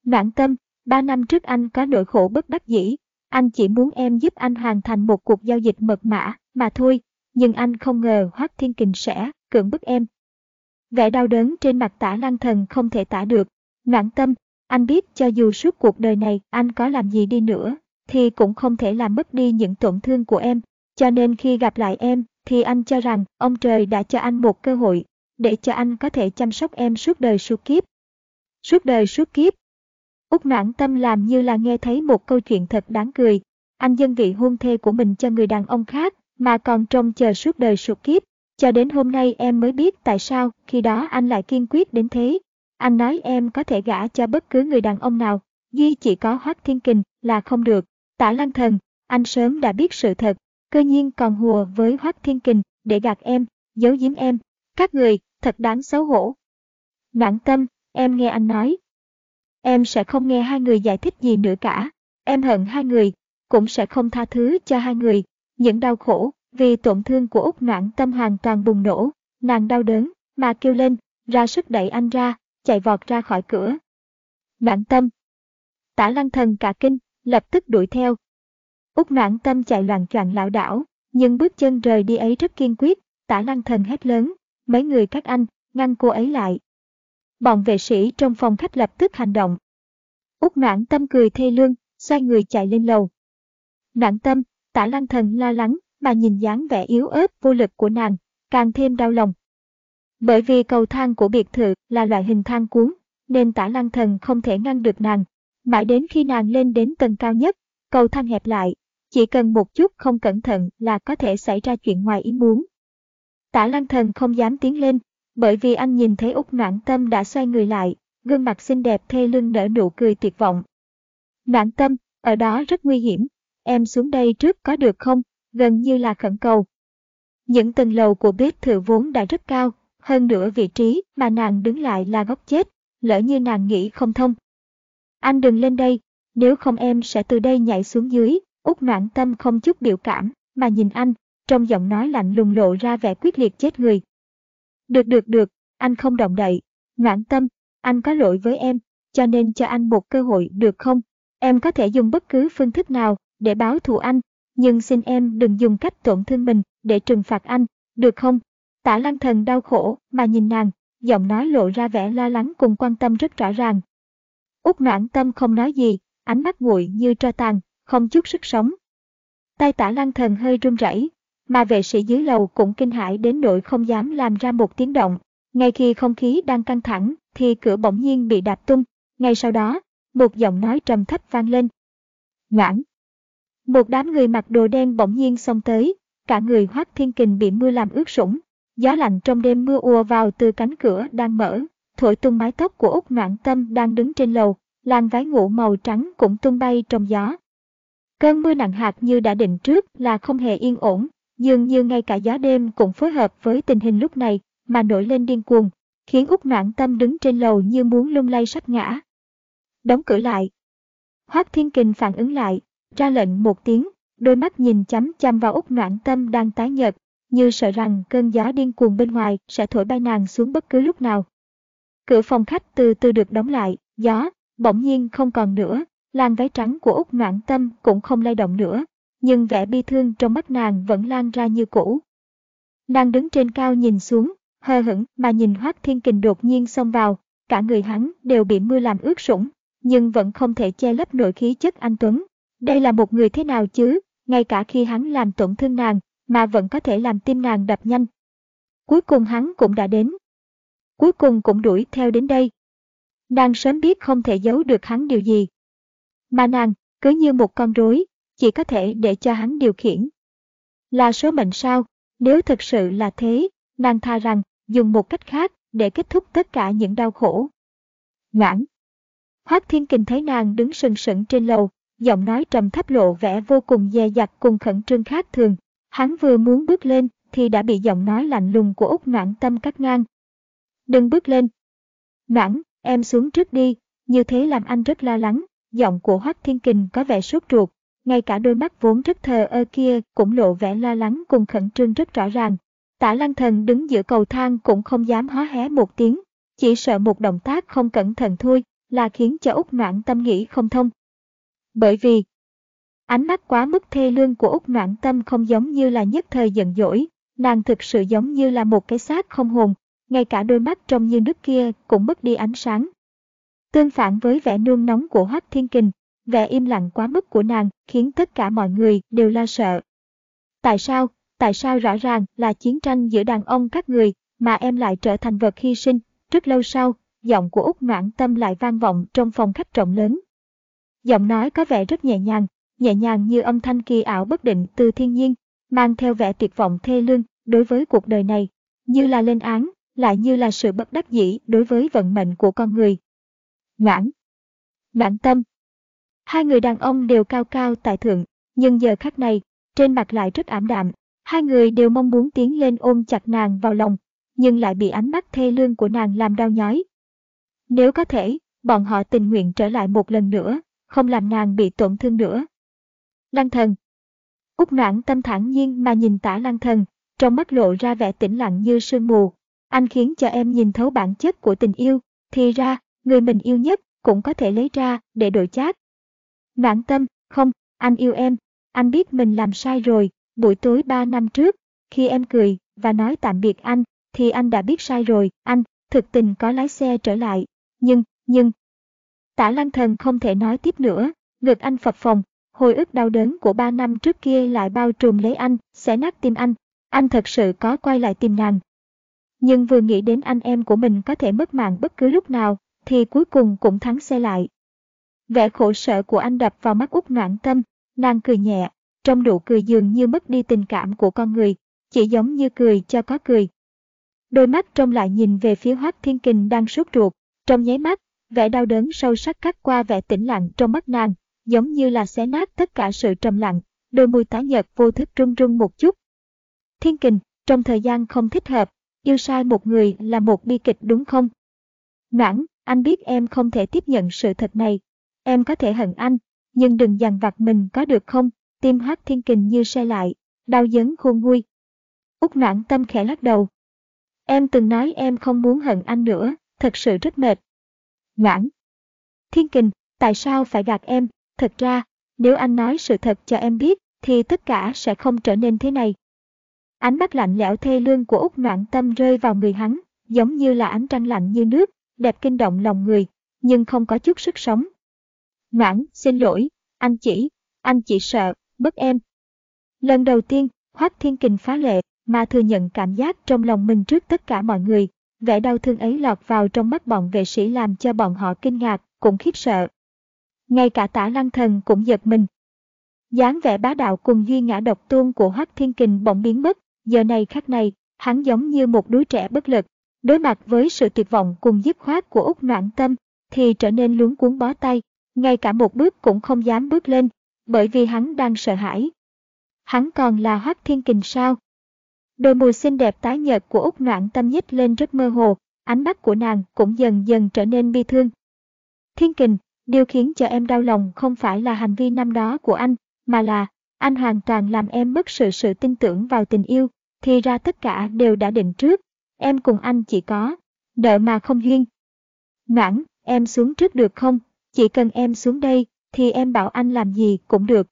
Noãn tâm, ba năm trước anh có nỗi khổ bất đắc dĩ, anh chỉ muốn em giúp anh hoàn thành một cuộc giao dịch mật mã, mà thôi, nhưng anh không ngờ Hoác Thiên Kình sẽ cưỡng bức em. Vẻ đau đớn trên mặt tả lăng thần không thể tả được, noãn tâm, anh biết cho dù suốt cuộc đời này anh có làm gì đi nữa, thì cũng không thể làm mất đi những tổn thương của em, cho nên khi gặp lại em, thì anh cho rằng ông trời đã cho anh một cơ hội, để cho anh có thể chăm sóc em suốt đời suốt kiếp. Suốt đời suốt kiếp. Úc noãn tâm làm như là nghe thấy một câu chuyện thật đáng cười. Anh dân vị hôn thê của mình cho người đàn ông khác, mà còn trông chờ suốt đời sụt kiếp. Cho đến hôm nay em mới biết tại sao khi đó anh lại kiên quyết đến thế. Anh nói em có thể gả cho bất cứ người đàn ông nào, duy chỉ có Hoác Thiên Kình là không được. Tả Lăng Thần, anh sớm đã biết sự thật, cơ nhiên còn hùa với Hoác Thiên Kình để gạt em, giấu giếm em. Các người, thật đáng xấu hổ. Noãn tâm, em nghe anh nói. Em sẽ không nghe hai người giải thích gì nữa cả. Em hận hai người, cũng sẽ không tha thứ cho hai người. Những đau khổ, vì tổn thương của Úc Noãn tâm hoàn toàn bùng nổ, nàng đau đớn, mà kêu lên, ra sức đẩy anh ra, chạy vọt ra khỏi cửa. Noãn tâm. Tả lăng thần cả kinh, lập tức đuổi theo. Úc noãn tâm chạy loạn choạng lảo đảo, nhưng bước chân rời đi ấy rất kiên quyết, tả lăng thần hét lớn, mấy người các anh, ngăn cô ấy lại. Bọn vệ sĩ trong phòng khách lập tức hành động. Úc noãn tâm cười thê lương, xoay người chạy lên lầu. Noãn tâm, tả lăng thần lo lắng, mà nhìn dáng vẻ yếu ớt vô lực của nàng, càng thêm đau lòng. Bởi vì cầu thang của biệt thự là loại hình thang cuốn, nên tả lăng thần không thể ngăn được nàng. Mãi đến khi nàng lên đến tầng cao nhất, cầu thang hẹp lại, chỉ cần một chút không cẩn thận là có thể xảy ra chuyện ngoài ý muốn. Tả lăng thần không dám tiến lên, bởi vì anh nhìn thấy Úc Noãn Tâm đã xoay người lại, gương mặt xinh đẹp thê lưng nở nụ cười tuyệt vọng. Noãn Tâm, ở đó rất nguy hiểm, em xuống đây trước có được không? Gần như là khẩn cầu. Những tầng lầu của bếp thự vốn đã rất cao, hơn nữa vị trí mà nàng đứng lại là góc chết, lỡ như nàng nghĩ không thông. Anh đừng lên đây, nếu không em sẽ từ đây nhảy xuống dưới, Úc noãn tâm không chút biểu cảm, mà nhìn anh, trong giọng nói lạnh lùng lộ ra vẻ quyết liệt chết người. Được được được, anh không động đậy, Ngoãn tâm, anh có lỗi với em, cho nên cho anh một cơ hội được không? Em có thể dùng bất cứ phương thức nào để báo thù anh, nhưng xin em đừng dùng cách tổn thương mình để trừng phạt anh, được không? Tả lăng thần đau khổ mà nhìn nàng, giọng nói lộ ra vẻ lo lắng cùng quan tâm rất rõ ràng. Úc noãn tâm không nói gì, ánh mắt nguội như tro tàn, không chút sức sống. Tay tả lăng thần hơi run rẩy, mà vệ sĩ dưới lầu cũng kinh hãi đến nỗi không dám làm ra một tiếng động. Ngay khi không khí đang căng thẳng, thì cửa bỗng nhiên bị đạp tung. Ngay sau đó, một giọng nói trầm thấp vang lên. Ngoãn! Một đám người mặc đồ đen bỗng nhiên xông tới, cả người hoác thiên kình bị mưa làm ướt sũng. Gió lạnh trong đêm mưa ùa vào từ cánh cửa đang mở, thổi tung mái tóc của Úc Noãn Tâm đang đứng trên lầu, làn váy ngủ màu trắng cũng tung bay trong gió. Cơn mưa nặng hạt như đã định trước là không hề yên ổn, dường như ngay cả gió đêm cũng phối hợp với tình hình lúc này mà nổi lên điên cuồng, khiến Úc Noãn Tâm đứng trên lầu như muốn lung lay sắp ngã. Đóng cửa lại. Hoác Thiên Kình phản ứng lại, ra lệnh một tiếng, đôi mắt nhìn chăm chăm vào Úc Noãn Tâm đang tái nhợt, như sợ rằng cơn gió điên cuồng bên ngoài sẽ thổi bay nàng xuống bất cứ lúc nào. Cửa phòng khách từ từ được đóng lại, gió, bỗng nhiên không còn nữa, làn váy trắng của Úc Noãn Tâm cũng không lay động nữa, nhưng vẻ bi thương trong mắt nàng vẫn lan ra như cũ. Nàng đứng trên cao nhìn xuống, hờ hững mà nhìn Hoác Thiên Kình đột nhiên xông vào, cả người hắn đều bị mưa làm ướt sũng, nhưng vẫn không thể che lấp nổi khí chất anh Tuấn. Đây là một người thế nào chứ, ngay cả khi hắn làm tổn thương nàng, mà vẫn có thể làm tim nàng đập nhanh. Cuối cùng hắn cũng đã đến. Cuối cùng cũng đuổi theo đến đây. Nàng sớm biết không thể giấu được hắn điều gì. Mà nàng, cứ như một con rối, chỉ có thể để cho hắn điều khiển. Là số mệnh sao? Nếu thực sự là thế, nàng tha rằng, dùng một cách khác để kết thúc tất cả những đau khổ. Ngoãn. Hoác Thiên Kình thấy nàng đứng sừng sững trên lầu, giọng nói trầm thấp lộ vẻ vô cùng dè dặt cùng khẩn trương khác thường. Hắn vừa muốn bước lên thì đã bị giọng nói lạnh lùng của Úc Noãn Tâm cắt ngang. Đừng bước lên. Noãn, em xuống trước đi, như thế làm anh rất lo lắng. Giọng của Hoác Thiên Kình có vẻ sốt ruột, ngay cả đôi mắt vốn rất thờ ơ kia cũng lộ vẻ lo lắng cùng khẩn trương rất rõ ràng. Tả lăng thần đứng giữa cầu thang cũng không dám hó hé một tiếng, chỉ sợ một động tác không cẩn thận thôi là khiến cho Úc Noãn Tâm nghĩ không thông. Bởi vì, ánh mắt quá mức thê lương của Úc Noãn Tâm không giống như là nhất thời giận dỗi, nàng thực sự giống như là một cái xác không hồn, ngay cả đôi mắt trông như nước kia cũng mất đi ánh sáng. Tương phản với vẻ nương nóng của Hoắc Thiên Kình, vẻ im lặng quá mức của nàng khiến tất cả mọi người đều lo sợ. Tại sao, tại sao rõ ràng là chiến tranh giữa đàn ông các người mà em lại trở thành vật hy sinh, rất lâu sau, giọng của Úc Noãn Tâm lại vang vọng trong phòng khách rộng lớn. Giọng nói có vẻ rất nhẹ nhàng, nhẹ nhàng như âm thanh kỳ ảo bất định từ thiên nhiên, mang theo vẻ tuyệt vọng thê lương đối với cuộc đời này, như là lên án, lại như là sự bất đắc dĩ đối với vận mệnh của con người. Ngoãn Ngoãn Tâm Hai người đàn ông đều cao cao tại thượng, nhưng giờ khắc này, trên mặt lại rất ảm đạm. Hai người đều mong muốn tiến lên ôm chặt nàng vào lòng, nhưng lại bị ánh mắt thê lương của nàng làm đau nhói. Nếu có thể, bọn họ tình nguyện trở lại một lần nữa, không làm nàng bị tổn thương nữa. Lăng thần Úc noãn tâm thản nhiên mà nhìn tả lăng thần, trong mắt lộ ra vẻ tĩnh lặng như sương mù. Anh khiến cho em nhìn thấu bản chất của tình yêu, thì ra, người mình yêu nhất cũng có thể lấy ra để đổi chát. Noãn tâm, không, anh yêu em, anh biết mình làm sai rồi, buổi tối ba năm trước, khi em cười và nói tạm biệt anh, thì anh đã biết sai rồi, anh, thực tình có lái xe trở lại, nhưng, nhưng... Tả lăng thần không thể nói tiếp nữa, ngực anh phập phồng, hồi ức đau đớn của ba năm trước kia lại bao trùm lấy anh, xé nát tim anh, anh thật sự có quay lại tìm nàng. Nhưng vừa nghĩ đến anh em của mình có thể mất mạng bất cứ lúc nào, thì cuối cùng cũng thắng xe lại. Vẻ khổ sở của anh đập vào mắt út noãn tâm, nàng cười nhẹ, trong nụ cười dường như mất đi tình cảm của con người, chỉ giống như cười cho có cười. Đôi mắt trong lại nhìn về phía Hoác Thiên Kình đang sốt ruột, trong nháy mắt, vẻ đau đớn sâu sắc cắt qua vẻ tĩnh lặng trong mắt nàng, giống như là xé nát tất cả sự trầm lặng, đôi môi tái nhợt vô thức run run một chút. Thiên Kình, trong thời gian không thích hợp, yêu sai một người là một bi kịch đúng không? Noãn, anh biết em không thể tiếp nhận sự thật này. Em có thể hận anh, nhưng đừng dằn vặt mình có được không? Tim hát Thiên Kình như xe lại, đau dấn khôn nguôi. Úc noãn tâm khẽ lắc đầu. Em từng nói em không muốn hận anh nữa, thật sự rất mệt. Noãn. Thiên Kình, tại sao phải gạt em? Thật ra, nếu anh nói sự thật cho em biết, thì tất cả sẽ không trở nên thế này. Ánh mắt lạnh lẽo thê lương của Úc Noãn Tâm rơi vào người hắn, giống như là ánh trăng lạnh như nước, đẹp kinh động lòng người, nhưng không có chút sức sống. Noãn, xin lỗi, anh chỉ, anh chỉ sợ, bức em. Lần đầu tiên, Hoác Thiên Kình phá lệ, mà thừa nhận cảm giác trong lòng mình trước tất cả mọi người, vẻ đau thương ấy lọt vào trong mắt bọn vệ sĩ làm cho bọn họ kinh ngạc, cũng khiếp sợ. Ngay cả tả lăng thần cũng giật mình. dáng vẻ bá đạo cùng duy ngã độc tôn của Hoác Thiên Kình bỗng biến mất, giờ này khắc này, hắn giống như một đứa trẻ bất lực, đối mặt với sự tuyệt vọng cùng dứt khoát của Úc Noãn Tâm, thì trở nên luống cuốn bó tay, ngay cả một bước cũng không dám bước lên, bởi vì hắn đang sợ hãi. Hắn còn là Hoắc Thiên Kình sao? Đôi môi xinh đẹp tái nhợt của Úc Noãn Tâm nhích lên rất mơ hồ, ánh mắt của nàng cũng dần dần trở nên bi thương. Thiên Kình, điều khiến cho em đau lòng không phải là hành vi năm đó của anh, mà là anh hoàn toàn làm em mất sự sự tin tưởng vào tình yêu, thì ra tất cả đều đã định trước, em cùng anh chỉ có đợi mà không duyên. Noãn, em xuống trước được không? Chỉ cần em xuống đây, thì em bảo anh làm gì cũng được.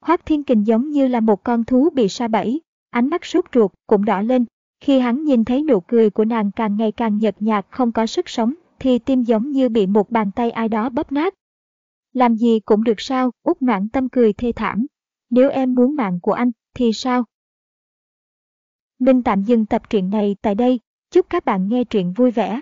Hoác Thiên Kình giống như là một con thú bị sa bẫy, ánh mắt sốt ruột cũng đỏ lên. Khi hắn nhìn thấy nụ cười của nàng càng ngày càng nhợt nhạt không có sức sống, thì tim giống như bị một bàn tay ai đó bóp nát. Làm gì cũng được sao, út noãn tâm cười thê thảm. Nếu em muốn mạng của anh, thì sao? Minh tạm dừng tập truyện này tại đây. Chúc các bạn nghe truyện vui vẻ.